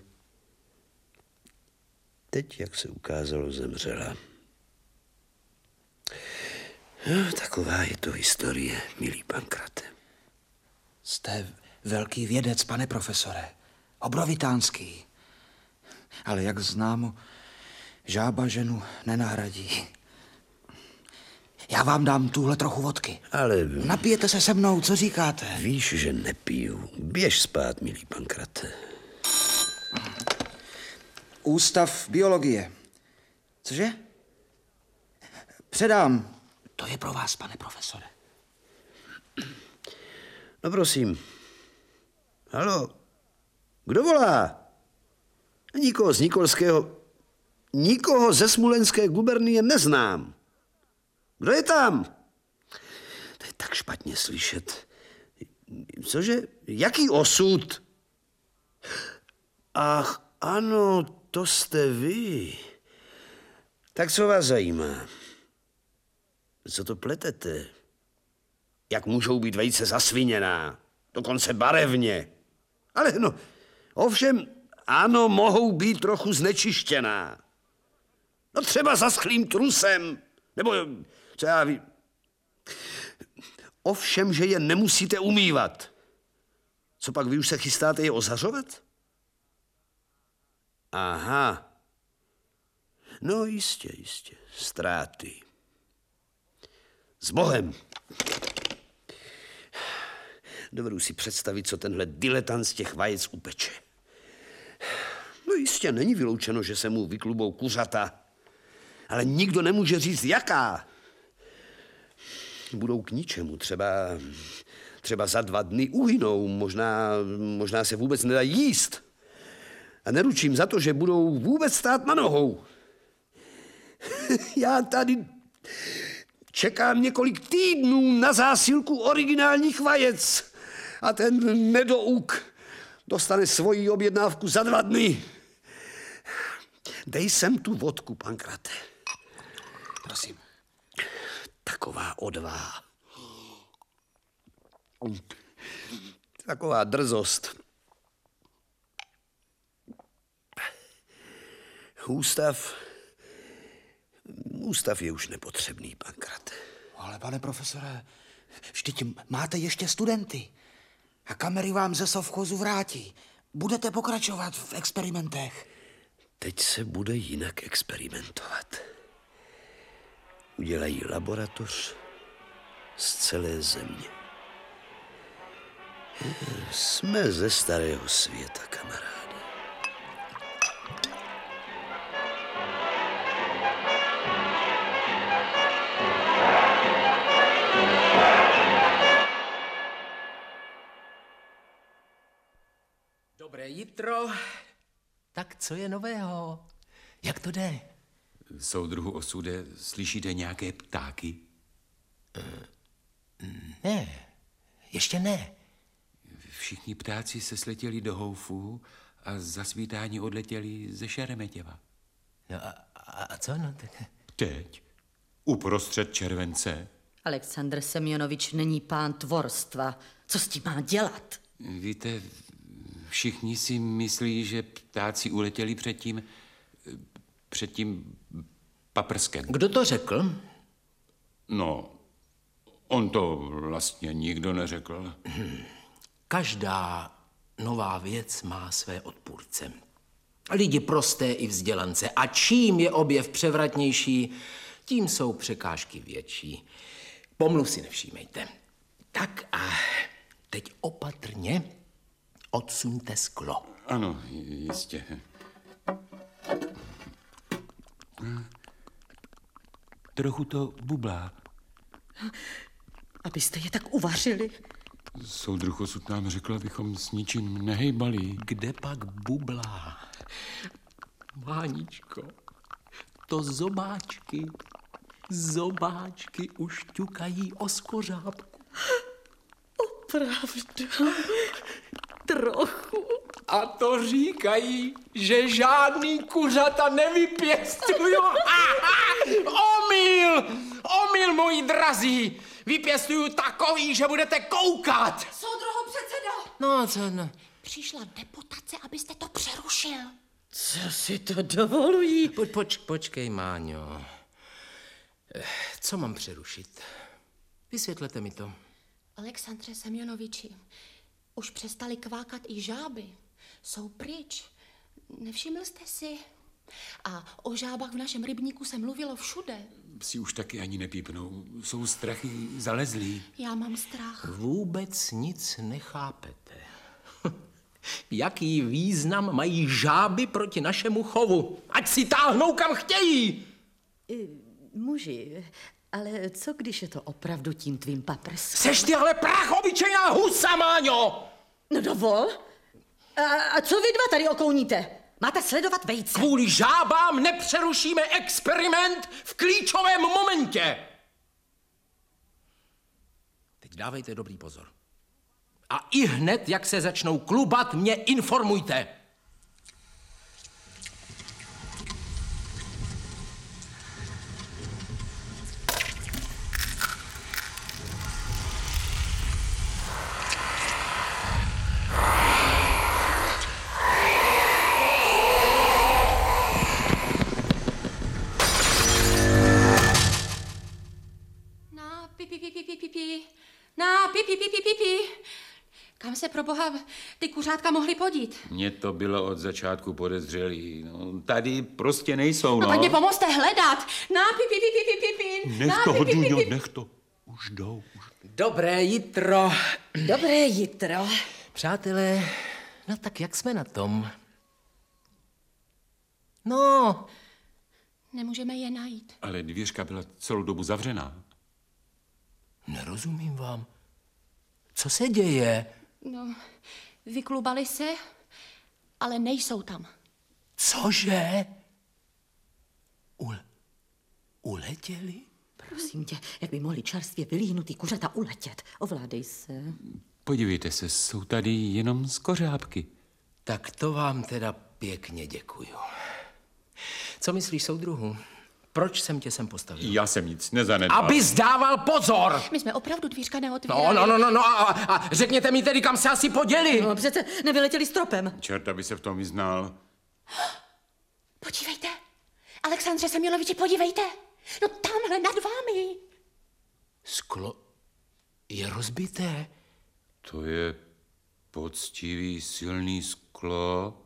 teď, jak se ukázalo, zemřela. No, taková je to historie, milý pankrate. Jste velký vědec, pane profesore. Obrovitánský. Ale jak známo, žába ženu nenahradí. Já vám dám tuhle trochu vodky. Ale... Napijete se se mnou, co říkáte? Víš, že nepiju. Běž spát, milý pankrate. Ústav biologie. Cože? Předám. To je pro vás, pane profesore. No prosím. Halo? Kdo volá? Nikoho z Nikolského... Nikoho ze Smulenské gubernie neznám. Kdo je tam? To je tak špatně slyšet. Cože? Jaký osud? Ach, ano, to jste vy. Tak co vás zajímá? Co to pletete? Jak můžou být vejce zasviněná? Dokonce barevně. Ale no, ovšem, ano, mohou být trochu znečištěná. No třeba zaschlým trusem, nebo co já ví. Ovšem, že je nemusíte umývat. Co pak vy už se chystáte je ozařovat? Aha. No jistě, jistě. Ztráty. S Bohem. Dovedu si představit, co tenhle diletant z těch vajec upeče. No jistě, není vyloučeno, že se mu vyklubou kuřata. Ale nikdo nemůže říct, jaká. Budou k ničemu, třeba, třeba za dva dny uhynou, možná, možná se vůbec nedají jíst. A neručím za to, že budou vůbec stát na nohou. Já tady čekám několik týdnů na zásilku originálních vajec a ten nedouk dostane svoji objednávku za dva dny. Dej sem tu vodku, pankrate. Prosím. Taková odvaha. Taková drzost. Ústav... Ústav je už nepotřebný, pankrate. Ale pane profesore, vždyť máte ještě studenty. A kamery vám ze sovchozu vrátí. Budete pokračovat v experimentech. Teď se bude jinak experimentovat. Udělají laboratoř z celé země. Jsme ze starého světa, kamaráde. Dobré jitro. Tak co je nového? Jak to jde? Soudruhu osude, slyšíte nějaké ptáky? Ne, ještě ne. Všichni ptáci se sletěli do houfů a za svítání odletěli ze Šeremetěva. No a, a, a co? No, tak... Teď, uprostřed července. Aleksandr Semjonovič není pán tvorstva. Co s tím má dělat? Víte, všichni si myslí, že ptáci uletěli předtím, před tím paprskem. Kdo to řekl? No, on to vlastně nikdo neřekl. Každá nová věc má své odpůrce. Lidi prosté i vzdělance. A čím je objev převratnější, tím jsou překážky větší. Pomluv si nevšímejte. Tak a teď opatrně odsuňte sklo. Ano, jistě. Trochu to bublá. Abyste je tak uvařili. Soudruh osud nám řekl, abychom s ničím nehejbali. Kde pak bublá? Máničko, to zobáčky, zobáčky už ťukají o skořápku. Opravdu. Trochu. A to říkají, že žádný kuřata nevypěstují. Omyl! Omyl, moji drazí! Vypěstuju takový, že budete koukat! Soudruho předsedo! No, co no? Přišla deputace, abyste to přerušil. Co si to dovolují? Po, poč, počkej, Máňo. Co mám přerušit? Vysvětlete mi to. Alexandře Semjonoviči, už přestali kvákat i žáby. Jsou pryč. Nevšiml jste si? A o žábách v našem rybníku se mluvilo všude. Psi už taky ani nepípnou. Jsou strachy zalezlí. Já mám strach. Vůbec nic nechápete. Jaký význam mají žáby proti našemu chovu? Ať si táhnou kam chtějí! Muži, ale co když je to opravdu tím tvým paprskem? Seš ty ale prach obyčejná husa, Máňo! No dovol. A, a co vy dva tady okouníte? Máte sledovat vejce. Kvůli žábám nepřerušíme experiment v klíčovém momentě. Teď dávejte dobrý pozor. A i hned, jak se začnou klubat, mě informujte. Kam se pro boha ty kuřátka mohly podít? Mně to bylo od začátku podezřelý. No, tady prostě nejsou, No no. tak mě pomozte hledat. Na pi, pi, pi, pi, pi, pi, pi. Nech Na to, pi, pi, pi, Duňo, pi. nech to. Už jdou. Už. Dobré jitro. Dobré jitro. Přátelé, no tak jak jsme na tom? No, Nemůžeme je najít. Ale dvířka byla celou dobu zavřená. nerozumím vám. Co se děje? No, vyklubali se, ale nejsou tam. Cože? Ul, uletěli? Prosím tě, jak by mohli čerstvě vylíhnutý kuřata uletět. Ovládej se. Podívejte se, jsou tady jenom skořápky. Tak to vám teda pěkně děkuju. Co myslíš, soudruhu? Proč jsem tě sem postavil? Já jsem nic nezanedbal. Aby zdával pozor! My jsme opravdu dvířka neotvírali. No, no, no, no, no a, a řekněte mi tedy, kam se asi poděli. No přece nevyletěli stropem. Čert, aby se v tom vyznal. Podívejte. Alexandře Semjonoviči, podívejte. No tamhle nad vámi. Sklo je rozbité. To je poctivý, silný sklo.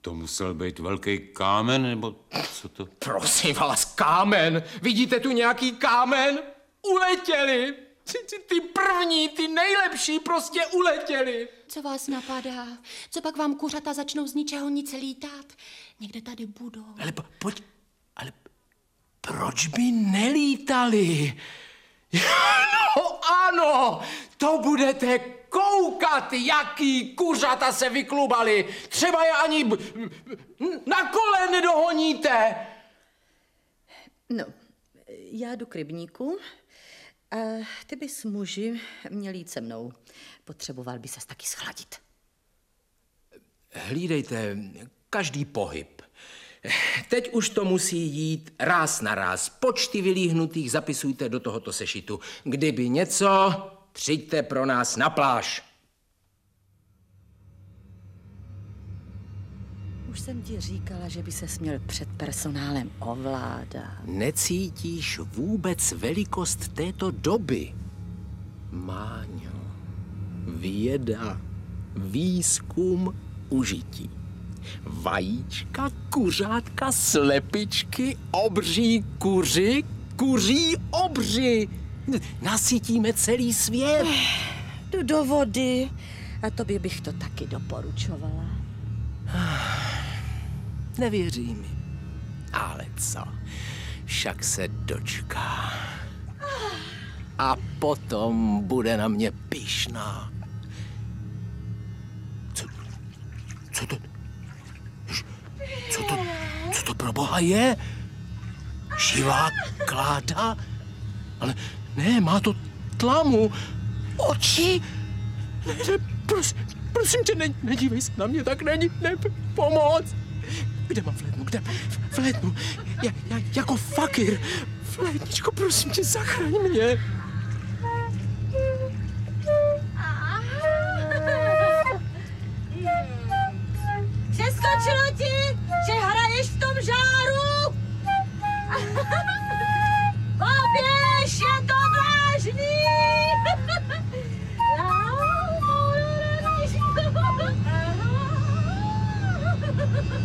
To musel být velký kámen, nebo co to? Prosím vás, kámen. Vidíte tu nějaký kámen? Uletěli. Ty, ty, ty první, ty nejlepší prostě uletěli. Co vás napadá? Co pak vám kuřata začnou z ničeho nic lítat? Někde tady budou. Ale po, pojď, ale proč by nelítali? No ano, to budete koukat, jaký kuřata se vyklubali. Třeba je ani b- na kole nedohoníte. No, já jdu k rybníku a ty bys muži měl jít se mnou. Potřeboval by ses taky schladit. Hlídejte každý pohyb. Teď už to musí jít ráz na ráz. Počty vylíhnutých zapisujte do tohoto sešitu. Kdyby něco, přijďte pro nás na pláž. Už jsem ti říkala, že by se směl před personálem ovládat. Necítíš vůbec velikost této doby? Máňo, věda, výzkum, užití. Vajíčka, kuřátka, slepičky, obří kuři, kuří obři. Nasytíme celý svět. Jdu do vody a tobě bych to taky doporučovala. Nevěří mi. Ale co? Však se dočká. A potom bude na mě pyšná. Co, co to? Co to, co to pro boha je? Živá kláda? Ale ne, má to tlamu. Oči. Ne, ne, prosím, tě, ne, nedívej se na mě, tak není, ne, pomoc. Kde mám flétnu, kde? Flétnu, ja, ja, jako fakir. Flétničko, prosím tě, zachraň mě. Přeskočilo ti, že hraješ v tom žáru? Poběž, je to Virginie!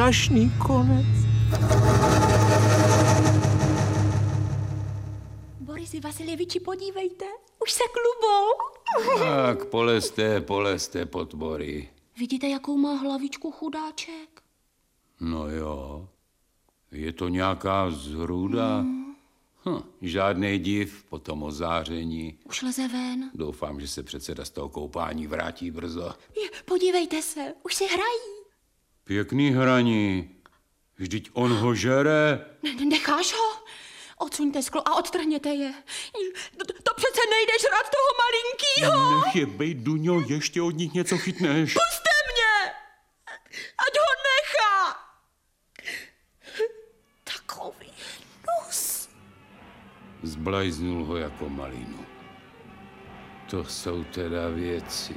strašný konec. Borisi Vasiljeviči, podívejte, už se klubou. Tak, polezte, polezte potvory. Vidíte, jakou má hlavičku chudáček? No jo, je to nějaká zhruda. Hm, žádný div po tom ozáření. Už leze ven. Doufám, že se předseda z toho koupání vrátí brzo. Je, podívejte se, už si hrají. Pěkný hraní. Vždyť on ho žere. Ne- Necháš ho? Odsuňte sklo a odtrhněte je. To, to přece nejde žrat toho malinkýho. Nech je bejt, Duňo, ještě od nich něco chytneš. Puste mě! Ať ho nechá! Takový nus. Zblajznul ho jako malinu. To jsou teda věci.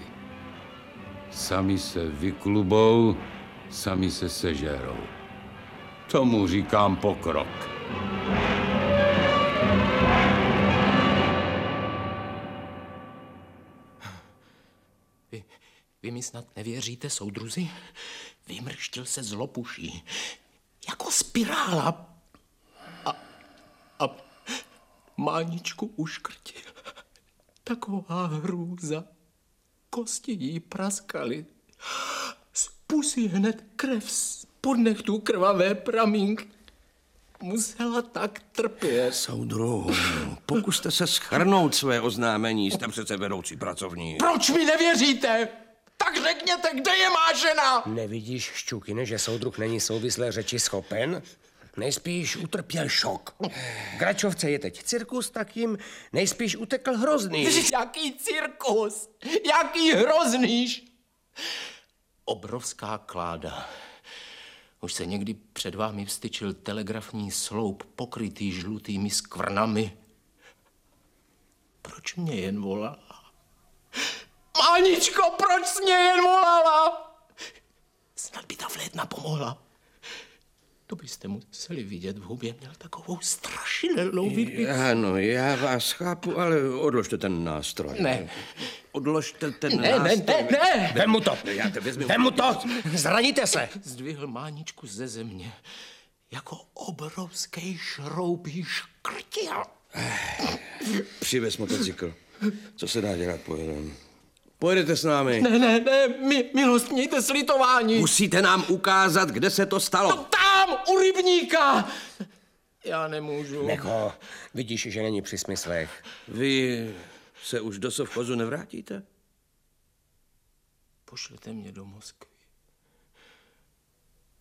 Sami se vyklubou, sami se sežerou. Tomu říkám pokrok. Vy, vy mi snad nevěříte, soudruzi? Vymrštil se z lopuší. Jako spirála. A, a máničku uškrtil. Taková hrůza. Kosti jí praskaly. Pusy hned krev z podnechtů krvavé pramínky. Musela tak trpět. Soudru, pokuste se schrnout své oznámení, jste přece vedoucí pracovník. Proč mi nevěříte? Tak řekněte, kde je má žena? Nevidíš, Šťukine, že soudruh není souvislé řeči schopen? Nejspíš utrpěl šok. V Gračovce je teď cirkus, tak jim nejspíš utekl hrozný. Jaký cirkus? Jaký hrozný? Obrovská kláda. Už se někdy před vámi vstyčil telegrafní sloup pokrytý žlutými skvrnami. Proč mě jen volala? Máničko, proč mě jen volala? Snad by ta flétna pomohla. To byste museli vidět, v hubě měl takovou strašidelnou vidbici. Ano, já vás chápu, ale odložte ten nástroj. Ne. Odložte ten Ne, ne, nástroj. ne, ne. Vem mu to! Já to vezmu. Vem mu to! Zraníte se! Zdvihl máničku ze země. Jako obrovský šroubí škrtil. Přivez motocykl. Co se dá dělat, pojedem. Pojedete s námi. Ne, ne, ne, mi, milost, mějte slitování. Musíte nám ukázat, kde se to stalo. Tam, u rybníka. Já nemůžu. Nech ho. Vidíš, že není při smyslech. Vy se už do sovchozu nevrátíte? Pošlete mě do Moskvy.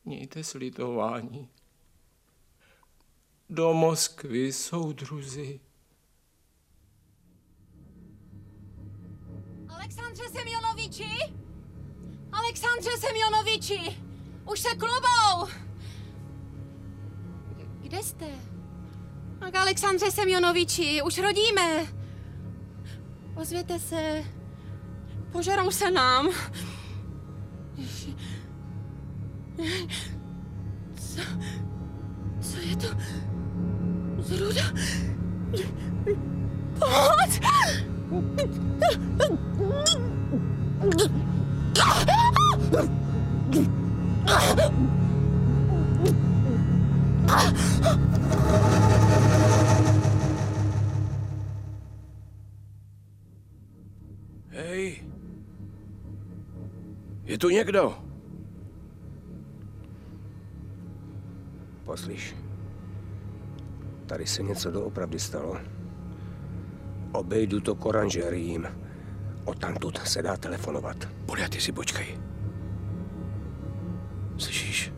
Mějte slitování. Do Moskvy, soudruzi. Alexandře Semjonoviči! Alexandře Semjonoviči! Už se klubou! Kde jste? Tak Alexandře Semjonoviči, už rodíme. Ozvěte se. Požerou se nám. Co, co to... Zruda... Pomoc! Hej. Je tu někdo? Poslyš. Tady se něco doopravdy stalo. Obejdu to koranžerím. Odtamtud se dá telefonovat. Bude, ty si počkej. Slyšíš?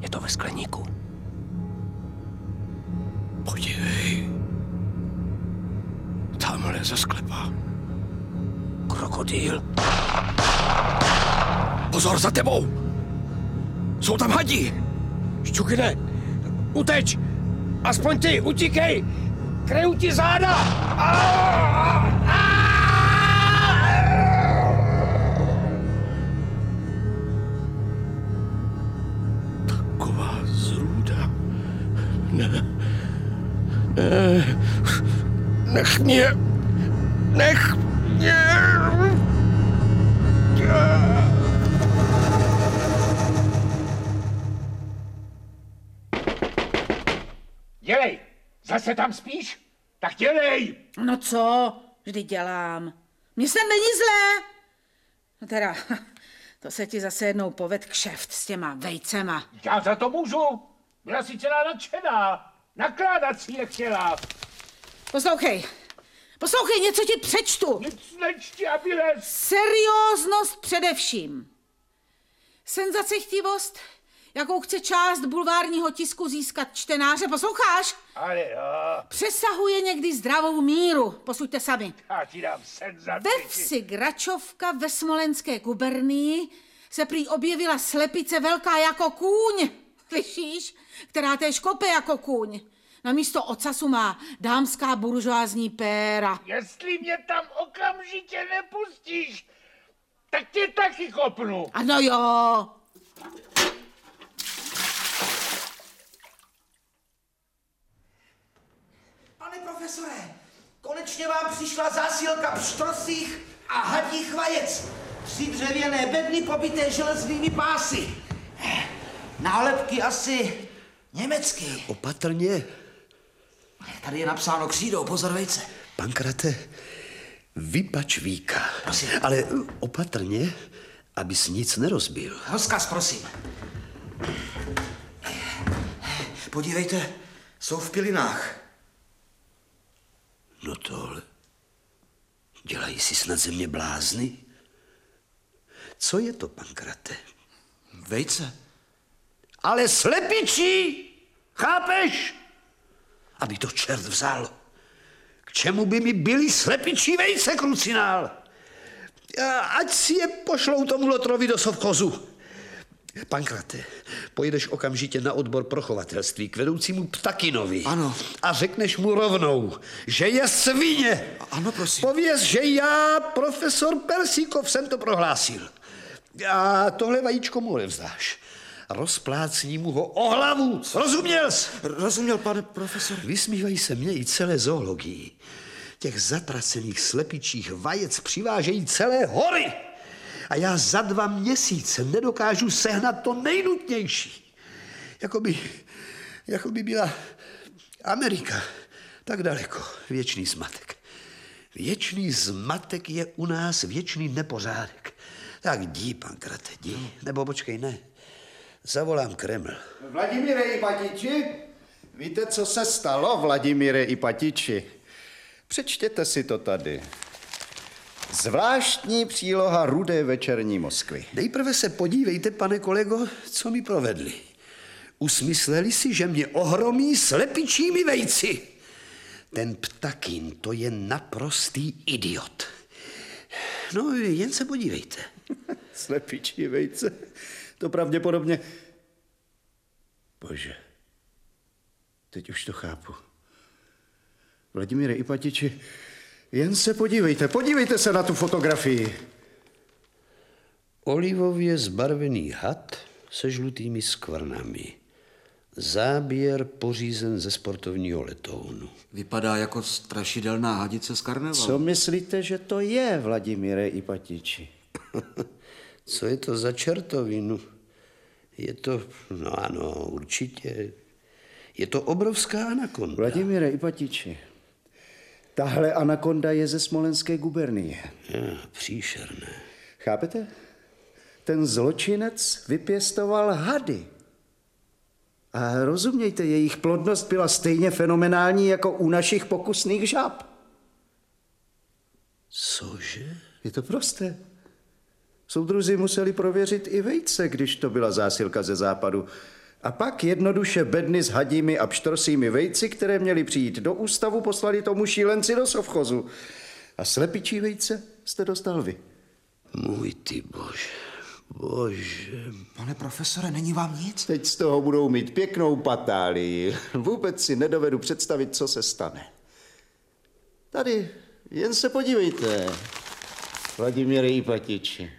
Je to ve skleníku. Podívej. Tamhle za sklepa. Krokodýl. Pozor za tebou! Jsou tam hadí! Šťukine, uteč! Aspoň ty, utíkej! Kryju ti záda! Taková zrůda. Ne. Ne. Nech mě. Nech Zase tam spíš? Tak dělej! No co? Vždy dělám. Mně se není zlé. No teda, to se ti zase jednou poved kšeft s těma vejcema. Já za to můžu. Byla si celá nadšená. Nakládat si je chtěla. Poslouchej. Poslouchej, něco ti přečtu. Nic nečti, aby les. Serióznost především. Senzacechtivost, jakou chce část bulvárního tisku získat čtenáře, posloucháš? Ale jo. Přesahuje někdy zdravou míru. Posuďte sami. Já ti dám senzaci. Ve vsi Gračovka ve Smolenské gubernii se prý objevila slepice velká jako kůň. Slyšíš? Která též kope jako kůň. Na místo ocasu má dámská buržoázní péra. Jestli mě tam okamžitě nepustíš, tak tě taky kopnu. Ano jo. Pane profesore, konečně vám přišla zásilka pštrosích a hadích vajec. Tři dřevěné bedny pobité železnými pásy. Nálepky asi německy. Opatrně. Tady je napsáno křídou, pozor vejce. Pankrate, vypač víka. Ale opatrně, abys nic nerozbil. Rozkaz, prosím. Podívejte, jsou v pilinách. No tohle. Dělají si snad ze mě blázny? Co je to, Pankrate? Vejce. Ale slepičí! Chápeš? Aby to čert vzal. K čemu by mi byly slepičí vejce, krucinál? Ať si je pošlou tomu Lotrovi do sovchozu. Pankrate, pojedeš okamžitě na odbor prochovatelství k vedoucímu Ptakinovi. Ano. A řekneš mu rovnou, že je svině. Ano, prosím. Pověz, že já, profesor Persíkov, jsem to prohlásil. A tohle vajíčko mu nevzdáš. Rozplácní mu ho o hlavu. Rozuměl jsi? Rozuměl, pane profesor. Vysmívají se mě i celé zoologii. Těch zatracených slepičích vajec přivážejí celé hory. A já za dva měsíce nedokážu sehnat to nejnutnější. Jakoby, jakoby byla Amerika tak daleko. Věčný zmatek. Věčný zmatek je u nás věčný nepořádek. Tak jdi, pankrate, jdi. Nebo počkej, ne. Zavolám Kreml. Vladimíre Ipatiči, víte, co se stalo, Vladimíre Ipatiči? Přečtěte si to tady. Zvláštní příloha Rudé večerní Moskvy. Nejprve se podívejte, pane kolego, co mi provedli. Usmysleli si, že mě ohromí slepičími vejci. Ten ptakin, to je naprostý idiot. No, jen se podívejte. Slepičí vejce. To pravděpodobně... Bože, teď už to chápu. Vladimíre Ipatiči, jen se podívejte, podívejte se na tu fotografii. Olivově zbarvený had se žlutými skvrnami. Záběr pořízen ze sportovního letounu. Vypadá jako strašidelná hadice z karnevalu. Co myslíte, že to je, Vladimíre Ipatiči? Co je to za čertovinu? Je to, no ano, určitě. Je to obrovská anakonda. Vladimíre Ipatiči, tahle anakonda je ze Smolenské gubernie. Ja, příšerné. Chápete? Ten zločinec vypěstoval hady. A rozumějte, jejich plodnost byla stejně fenomenální jako u našich pokusných žab. Cože? Je to prosté. Soudruzi museli prověřit i vejce, když to byla zásilka ze západu. A pak jednoduše bedny s hadími a pštrosými vejci, které měly přijít do ústavu, poslali tomu šílenci do sovchozu. A slepičí vejce jste dostal vy. Můj ty bože, bože. Pane profesore, není vám nic? Teď z toho budou mít pěknou patálii. Vůbec si nedovedu představit, co se stane. Tady, jen se podívejte. Vladimír Ipatiči.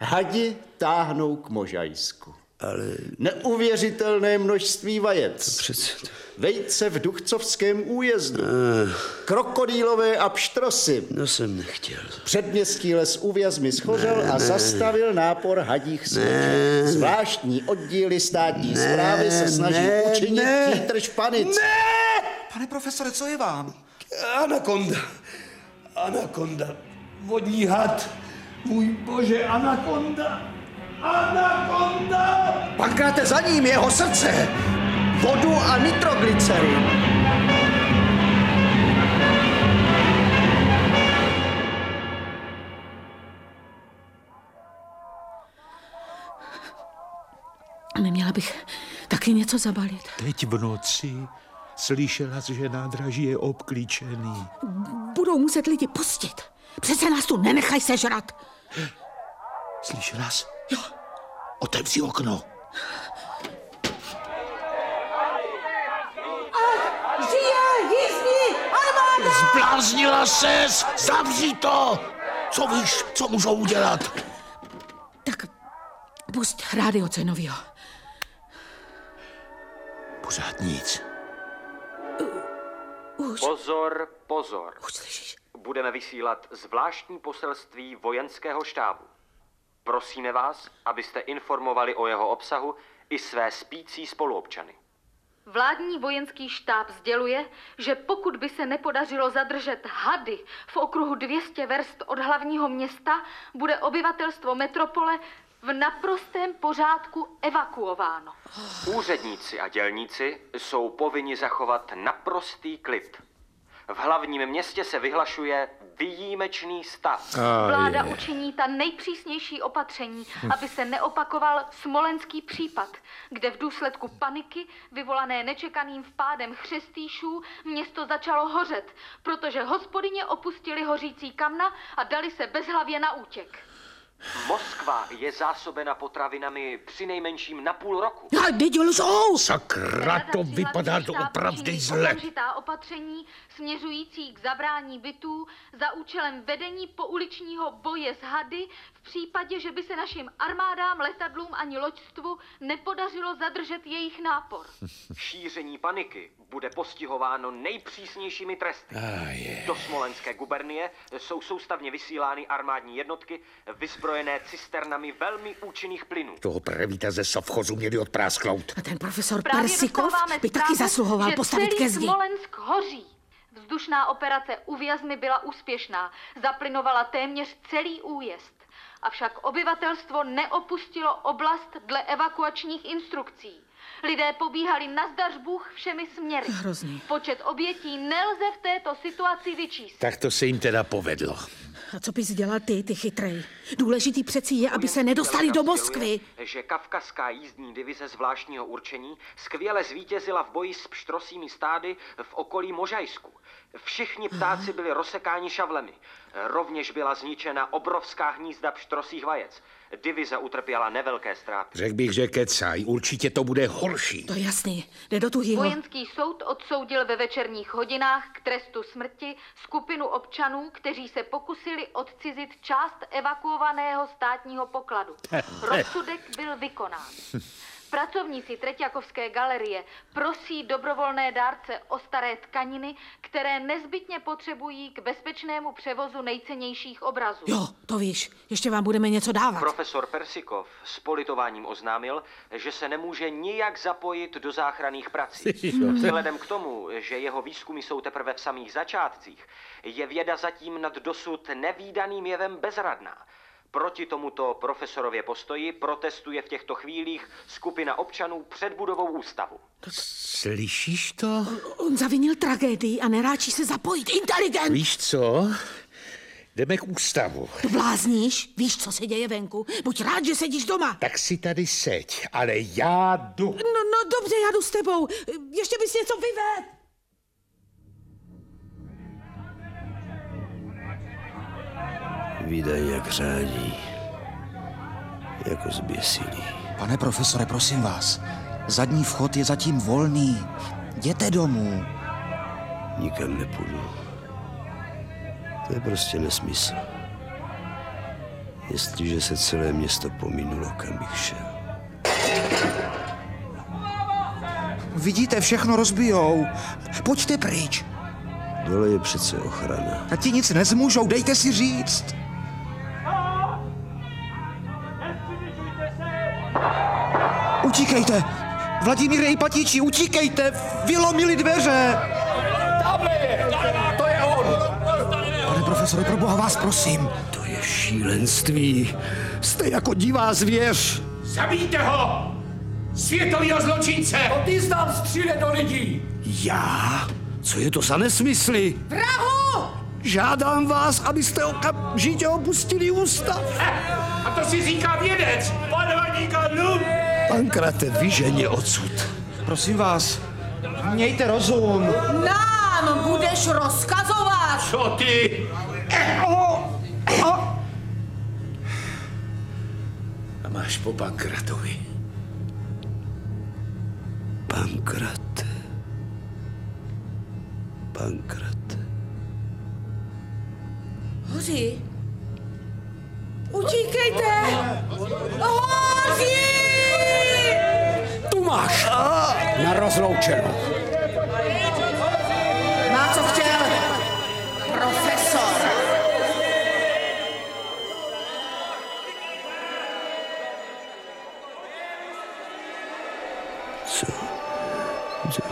Hadi táhnou k Možajsku. Ale... Neuvěřitelné množství vajec. Přece... Vejce v Duchcovském újezdu. Krokodýlové a pštrosy. No jsem nechtěl. Předměstský les uvězmi schořel Ne, a ne. zastavil nápor hadích smoček. Ne. Zvláštní oddíly státní Ne, zprávy se snaží ne, učinit ne. přítrž panic. Pane profesore, co je vám? Anakonda. Anakonda. Vodní had. Můj bože, anakonda. Anakonda! Pankáte za ním jeho srdce. Vodu a nitroglycerin. Neměla bych taky něco zabalit. Teď v noci slyšela, že nádraží je obklíčený. Budou muset lidi pustit. Přece nás tu nenechaj sežrat. Slyšela jsi? Jo. Otevři okno. Žije, jízdní, armáda! Zbláznila ses! Zavři to! Co víš, co můžou udělat? Pust rádio cenovýho. Pořád nic. Už. Pozor, pozor. Už slyšíš? Budeme vysílat zvláštní poselství vojenského štábu. Prosíme vás, abyste informovali o jeho obsahu i své spící spoluobčany. Vládní vojenský štáb sděluje, že pokud by se nepodařilo zadržet hady v okruhu 200 verst od hlavního města, bude obyvatelstvo metropole v naprostém pořádku evakuováno. Úředníci a dělníci jsou povinni zachovat naprostý klid. V hlavním městě se vyhlašuje výjimečný stav. Vláda učiní ta nejpřísnější opatření, aby se neopakoval smolenský případ, kde v důsledku paniky, vyvolané nečekaným vpádem chřestýšů, město začalo hořet, protože hospodyně opustili hořící kamna a dali se bezhlavě na útěk. Moskva je zásobena potravinami při nejmenším na půl roku. A teď lžou! Sakra, to vypadá to opravdu zle. Opatření směřující k zabrání bytů za účelem vedení pouličního boje s hady v případě, že by se našim armádám, letadlům ani loďstvu nepodařilo zadržet jejich nápor. Šíření paniky bude postihováno nejpřísnějšími tresty. Do Smolenské gubernie jsou soustavně vysílány armádní jednotky vyzbrojené cisternami velmi účinných plynů. Toho prevíta ze sovchozu měli odprásknout. A ten profesor Právě Persikov by taky zasluhoval postavit ke zdi. Smolensk hoří. Vzdušná operace u Vězmy byla úspěšná. Zaplynovala téměř celý újezd. Avšak obyvatelstvo neopustilo oblast dle evakuačních instrukcí. Lidé pobíhali na zdař Bůh všemi směry. Hrozný. Počet obětí nelze v této situaci vyčíst. Tak to se jim teda povedlo. A co bys dělal ty, ty chytrej? Důležitý přeci je, aby se nedostali do Moskvy. že Kavkazská jízdní divize zvláštního určení skvěle zvítězila v boji s pštrosími stády v okolí Možajsku. Všichni ptáci byli rozsekáni šavlemi. Rovněž byla zničena obrovská hnízda pštrosích vajec. Divize utrpěla nevelké ztráty. Řekl bych, že kecaj, určitě to bude horší. To je jasný, jde do tuhýho. Vojenský soud odsoudil ve večerních hodinách k trestu smrti skupinu občanů, kteří se pokusili odcizit část evakuovaného státního pokladu. Rozsudek byl vykonán. Pracovníci Treťakovské galerie prosí dobrovolné dárce o staré tkaniny, které nezbytně potřebují k bezpečnému převozu nejcennějších obrazů. Jo, to víš, ještě vám budeme něco dávat. Profesor Persikov s politováním oznámil, že se nemůže nijak zapojit do záchranných prací. Vzhledem k tomu, že jeho výzkumy jsou teprve v samých začátcích, je věda zatím nad dosud nevýdaným jevem bezradná. Proti tomuto profesorově postoji protestuje v těchto chvílích skupina občanů před budovou ústavu. Slyšíš to? On zavinil tragédii a neráčí se zapojit. Inteligent! Víš co? Jdeme k ústavu. To blázníš? Víš, co se děje venku? Buď rád, že sedíš doma. Tak si tady seď, ale já jdu. No, no dobře, já jdu s tebou. Ještě bys něco vyvedl. Vídej, jak řádí. Jako zběsilý. Pane profesore, prosím vás, zadní vchod je zatím volný. Jděte domů. Nikam nepůjdu. To je prostě nesmysl. Jestliže se celé město pominulo, kam bych šel. Vidíte, všechno rozbijou. Pojďte pryč. Dole je přece ochrana. A ti nic nezmůžou, dejte si říct. Utíkejte! Vladimír Ejpatíči, utíkejte! Vylomili dveře! Tamhle je! To je on! Pane profesore, pro boha vás prosím. To je šílenství. Jste jako divá zvěř. Zabijte ho! Světovýho zločince! To ty znám střílet do lidí! Já? Co je to za nesmysly? Vrahu! Žádám vás, abyste okamžitě opustili ústav. A to si říká vědec! Podvodníka Lum! Pankrate, vyženě odsud. Prosím vás, mějte rozum. Nám budeš rozkazovat. Co ty? A máš po Pankratovi. Pankrat. Pankrat. Hoří. Utíkejte! Hoří! Máš! Na rozloučenou. Má co chtěl? Profesor. Co? Co?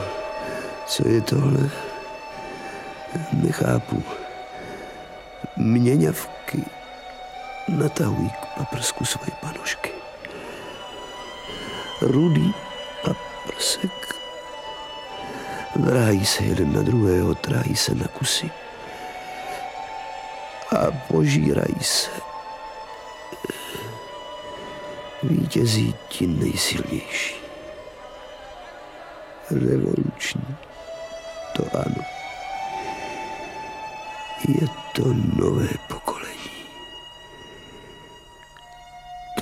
Co je tohle? Nechápu. Měňavky natahují k paprsku svoje panošky. Rudý paprsek. Vrájí se jeden na druhého, trájí se na kusy. A požírají se. Vítězí ti nejsilnější. Revoluční. To ano. Je to nové pokolení.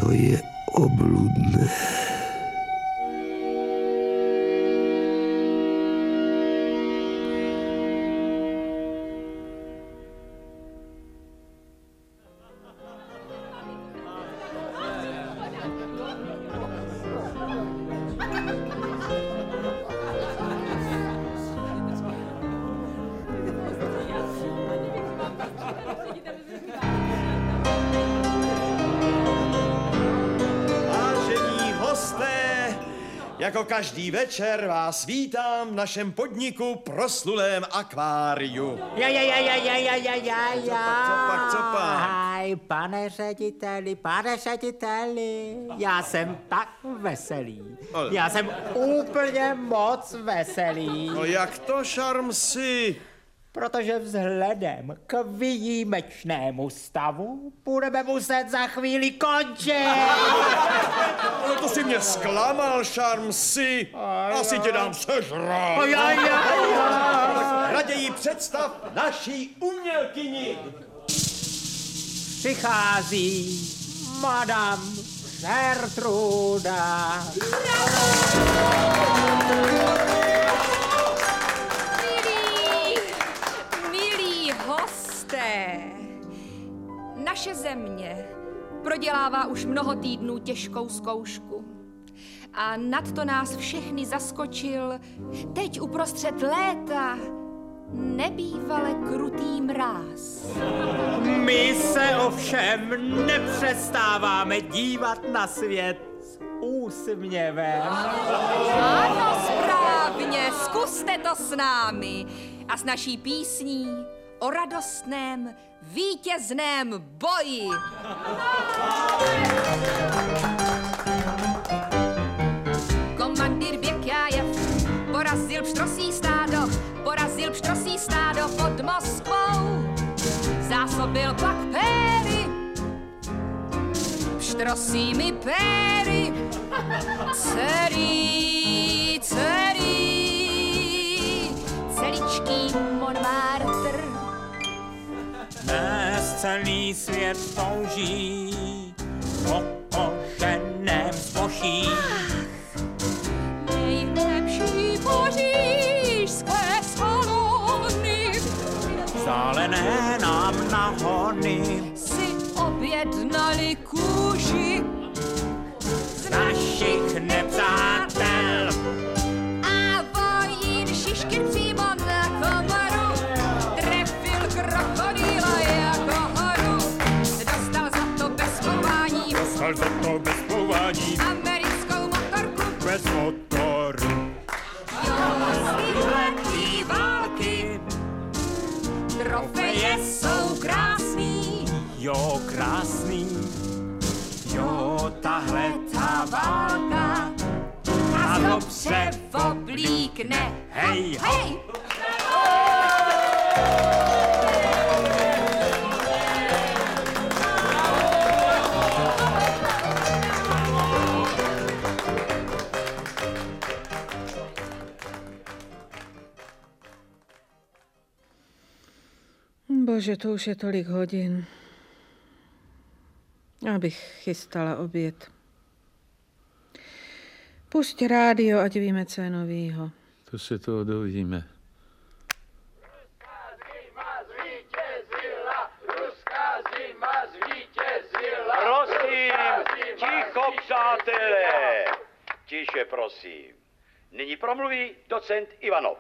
To je obludné. Každý večer vás vítám v našem podniku proslulém akváriu. Ja, ja, ja, ja, ja, ja, ja, ja, ja. Co pak, co pak? Aj, pane řediteli, pane řediteli, já jsem tak veselý. Ale- Já jsem úplně moc veselý. No jak to, Šarmsi? Protože vzhledem k výjimečnému stavu budeme muset za chvíli končit. Ale to si mě zklamal, Šarmsi. Asi tě dám sežrat. Raději představ naší umělkyni. Přichází Madame Gertruda. Milí, hosté, naše země prodělává už mnoho týdnů těžkou zkoušku. a nad to nás všechny zaskočil teď uprostřed léta nebývale krutý mráz. My se ovšem nepřestáváme dívat na svět s úsměvem. Ano, správně, zkuste to s námi a s naší písní o radostném vítězném boji. Komandýr Běkjájev porazil pštrosí stádo, porazil pštrosí stádo pod Moskvou. Zásobil pak péry, pštrosími péry, celý, celý, celičký Montmartre. Dnes celý svět touží po oženém zboží. Nejlepší pařížské salony Zálené nám na hony si objednali kůži z našich nepřátel. Bez motoru. Tyhle války trofeje jsou krásný. Jo, krásný, jo, tahle ta válka. a dobře oblíkne. Hej, hej! To už je tolik hodin. Abych chystala oběd. Pusť rádio, ať víme, co je novýho. To se toho dovíme. Prosím, ticho, přátelé. Tiše, prosím. Nyní promluví docent Ivanov.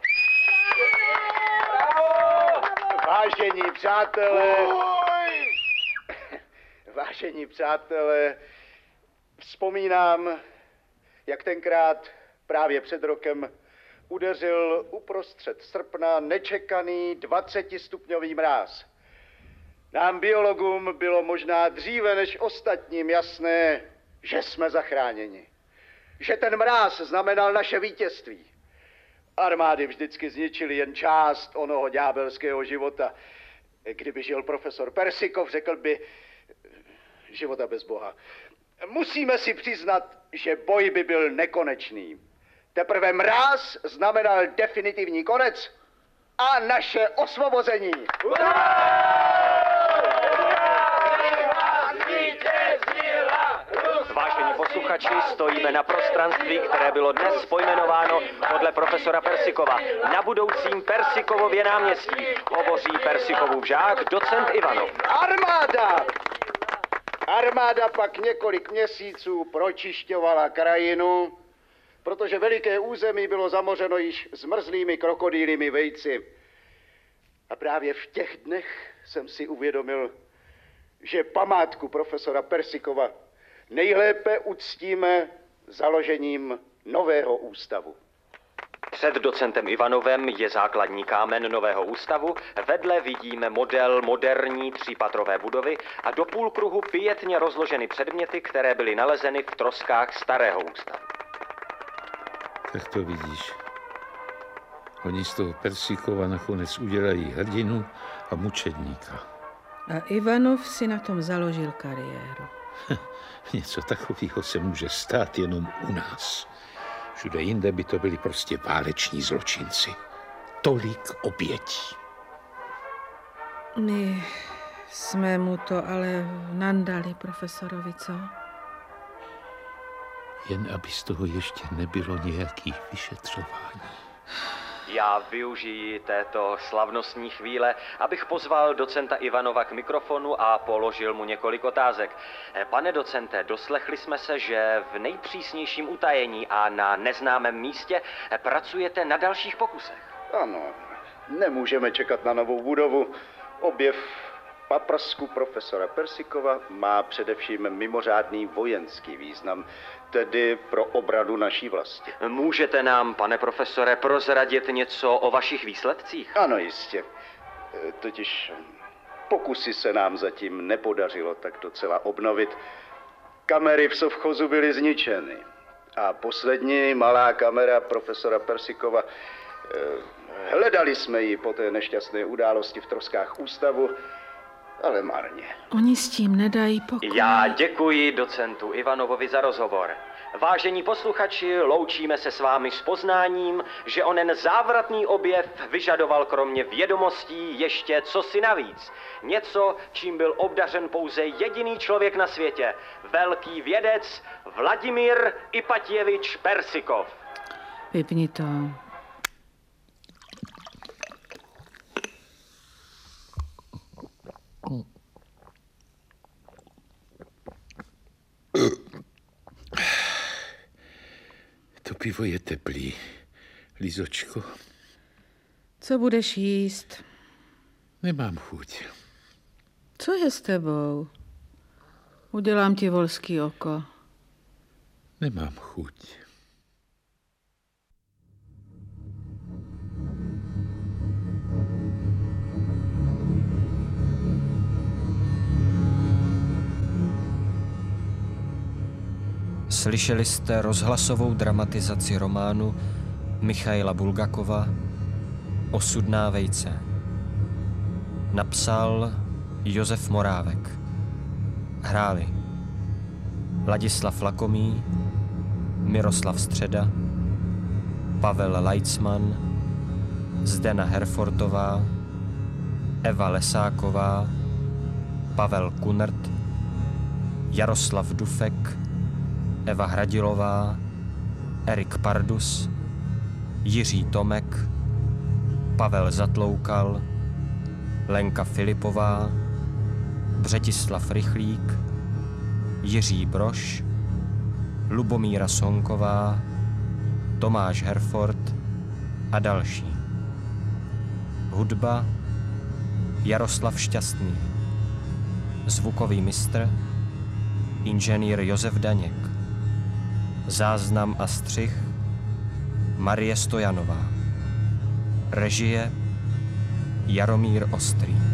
Vážení přátelé, vážení přátelé, vzpomínám, jak tenkrát právě před rokem udeřil uprostřed srpna nečekaný 20-stupňový mráz. Nám biologům bylo možná dříve než ostatním jasné, že jsme zachráněni. Že ten mráz znamenal naše vítězství. Armády vždycky zničily jen část onoho ďábelského života. Kdyby žil profesor Persikov, řekl by života bez Boha. Musíme si přiznat, že boj by byl nekonečný. Teprve mráz znamenal definitivní konec a naše osvobození. Vážení posluchači, stojíme na prostranství, které bylo dnes pojmenováno podle profesora Persikova na budoucím Persikovově náměstí. Hovoří Persikovův žák, docent Ivanov. Armáda! Armáda pak několik měsíců pročišťovala krajinu, protože veliké území bylo zamořeno již zmrzlými krokodýlými vejci. A právě v těch dnech jsem si uvědomil, že památku profesora Persikova nejlépe uctíme založením nového ústavu. Před docentem Ivanovem je základní kámen nového ústavu, vedle vidíme model moderní třípatrové budovy a do půlkruhu pětně rozloženy předměty, které byly nalezeny v troskách starého ústavu. Tak to vidíš. Oni z toho Persíkova nakonec udělají hrdinu a mučedníka. A Ivanov si na tom založil kariéru. Něco takového se může stát jenom u nás. Všude jinde by to byli prostě váleční zločinci. Tolik obětí. My jsme mu to ale nandali profesorovi, co? Jen aby z toho ještě nebylo nějakých vyšetřování. Já využiji této slavnostní chvíle, abych pozval docenta Ivanova k mikrofonu a položil mu několik otázek. Eh, Pane docente, doslechli jsme se, že v nejpřísnějším utajení a na neznámém místě eh, pracujete na dalších pokusech. Ano, nemůžeme čekat na novou budovu. Objev paprsku profesora Persikova má především mimořádný vojenský význam, tedy pro obranu naší vlasti. Můžete nám, pane profesore, prozradit něco o vašich výsledcích? Ano, jistě. E, Totiž pokusy se nám zatím nepodařilo tak docela obnovit. Kamery v sovchozu byly zničeny. A poslední malá kamera profesora Persikova, e, hledali jsme ji po té nešťastné události v troskách ústavu, ale marně. Oni s tím nedají pokoj. Já děkuji docentu Ivanovovi za rozhovor. Vážení posluchači, loučíme se s vámi s poznáním, že onen závratný objev vyžadoval kromě vědomostí ještě cosi navíc. Něco, čím byl obdařen pouze jediný člověk na světě. Velký vědec Vladimír Ipatjevič Persikov. Vypni to. To pivo je teplý. Lizočko, Co budeš jíst? nemám chuť. Co je s tebou? Udělám ti volský oko. Nemám chuť. Slyšeli jste rozhlasovou dramatizaci románu Michaila Bulgakova Osudná vejce. Napsal Josef Morávek. Hráli Ladislav Lakomý, Miroslav Středa, Pavel Leitzman, Zdena Herfortová, Eva Lesáková, Pavel Kunert, Jaroslav Dufek, Eva Hradilová, Erik Pardus, Jiří Tomek, Pavel Zatloukal, Lenka Filipová, Břetislav Rychlík, Jiří Broš, Lubomíra Sonková, Tomáš Herford a další. Hudba Jaroslav Šťastný. Zvukový mistr inženýr Josef Daněk. Záznam a střih Marie Stojanová. Režie Jaromír Ostrý.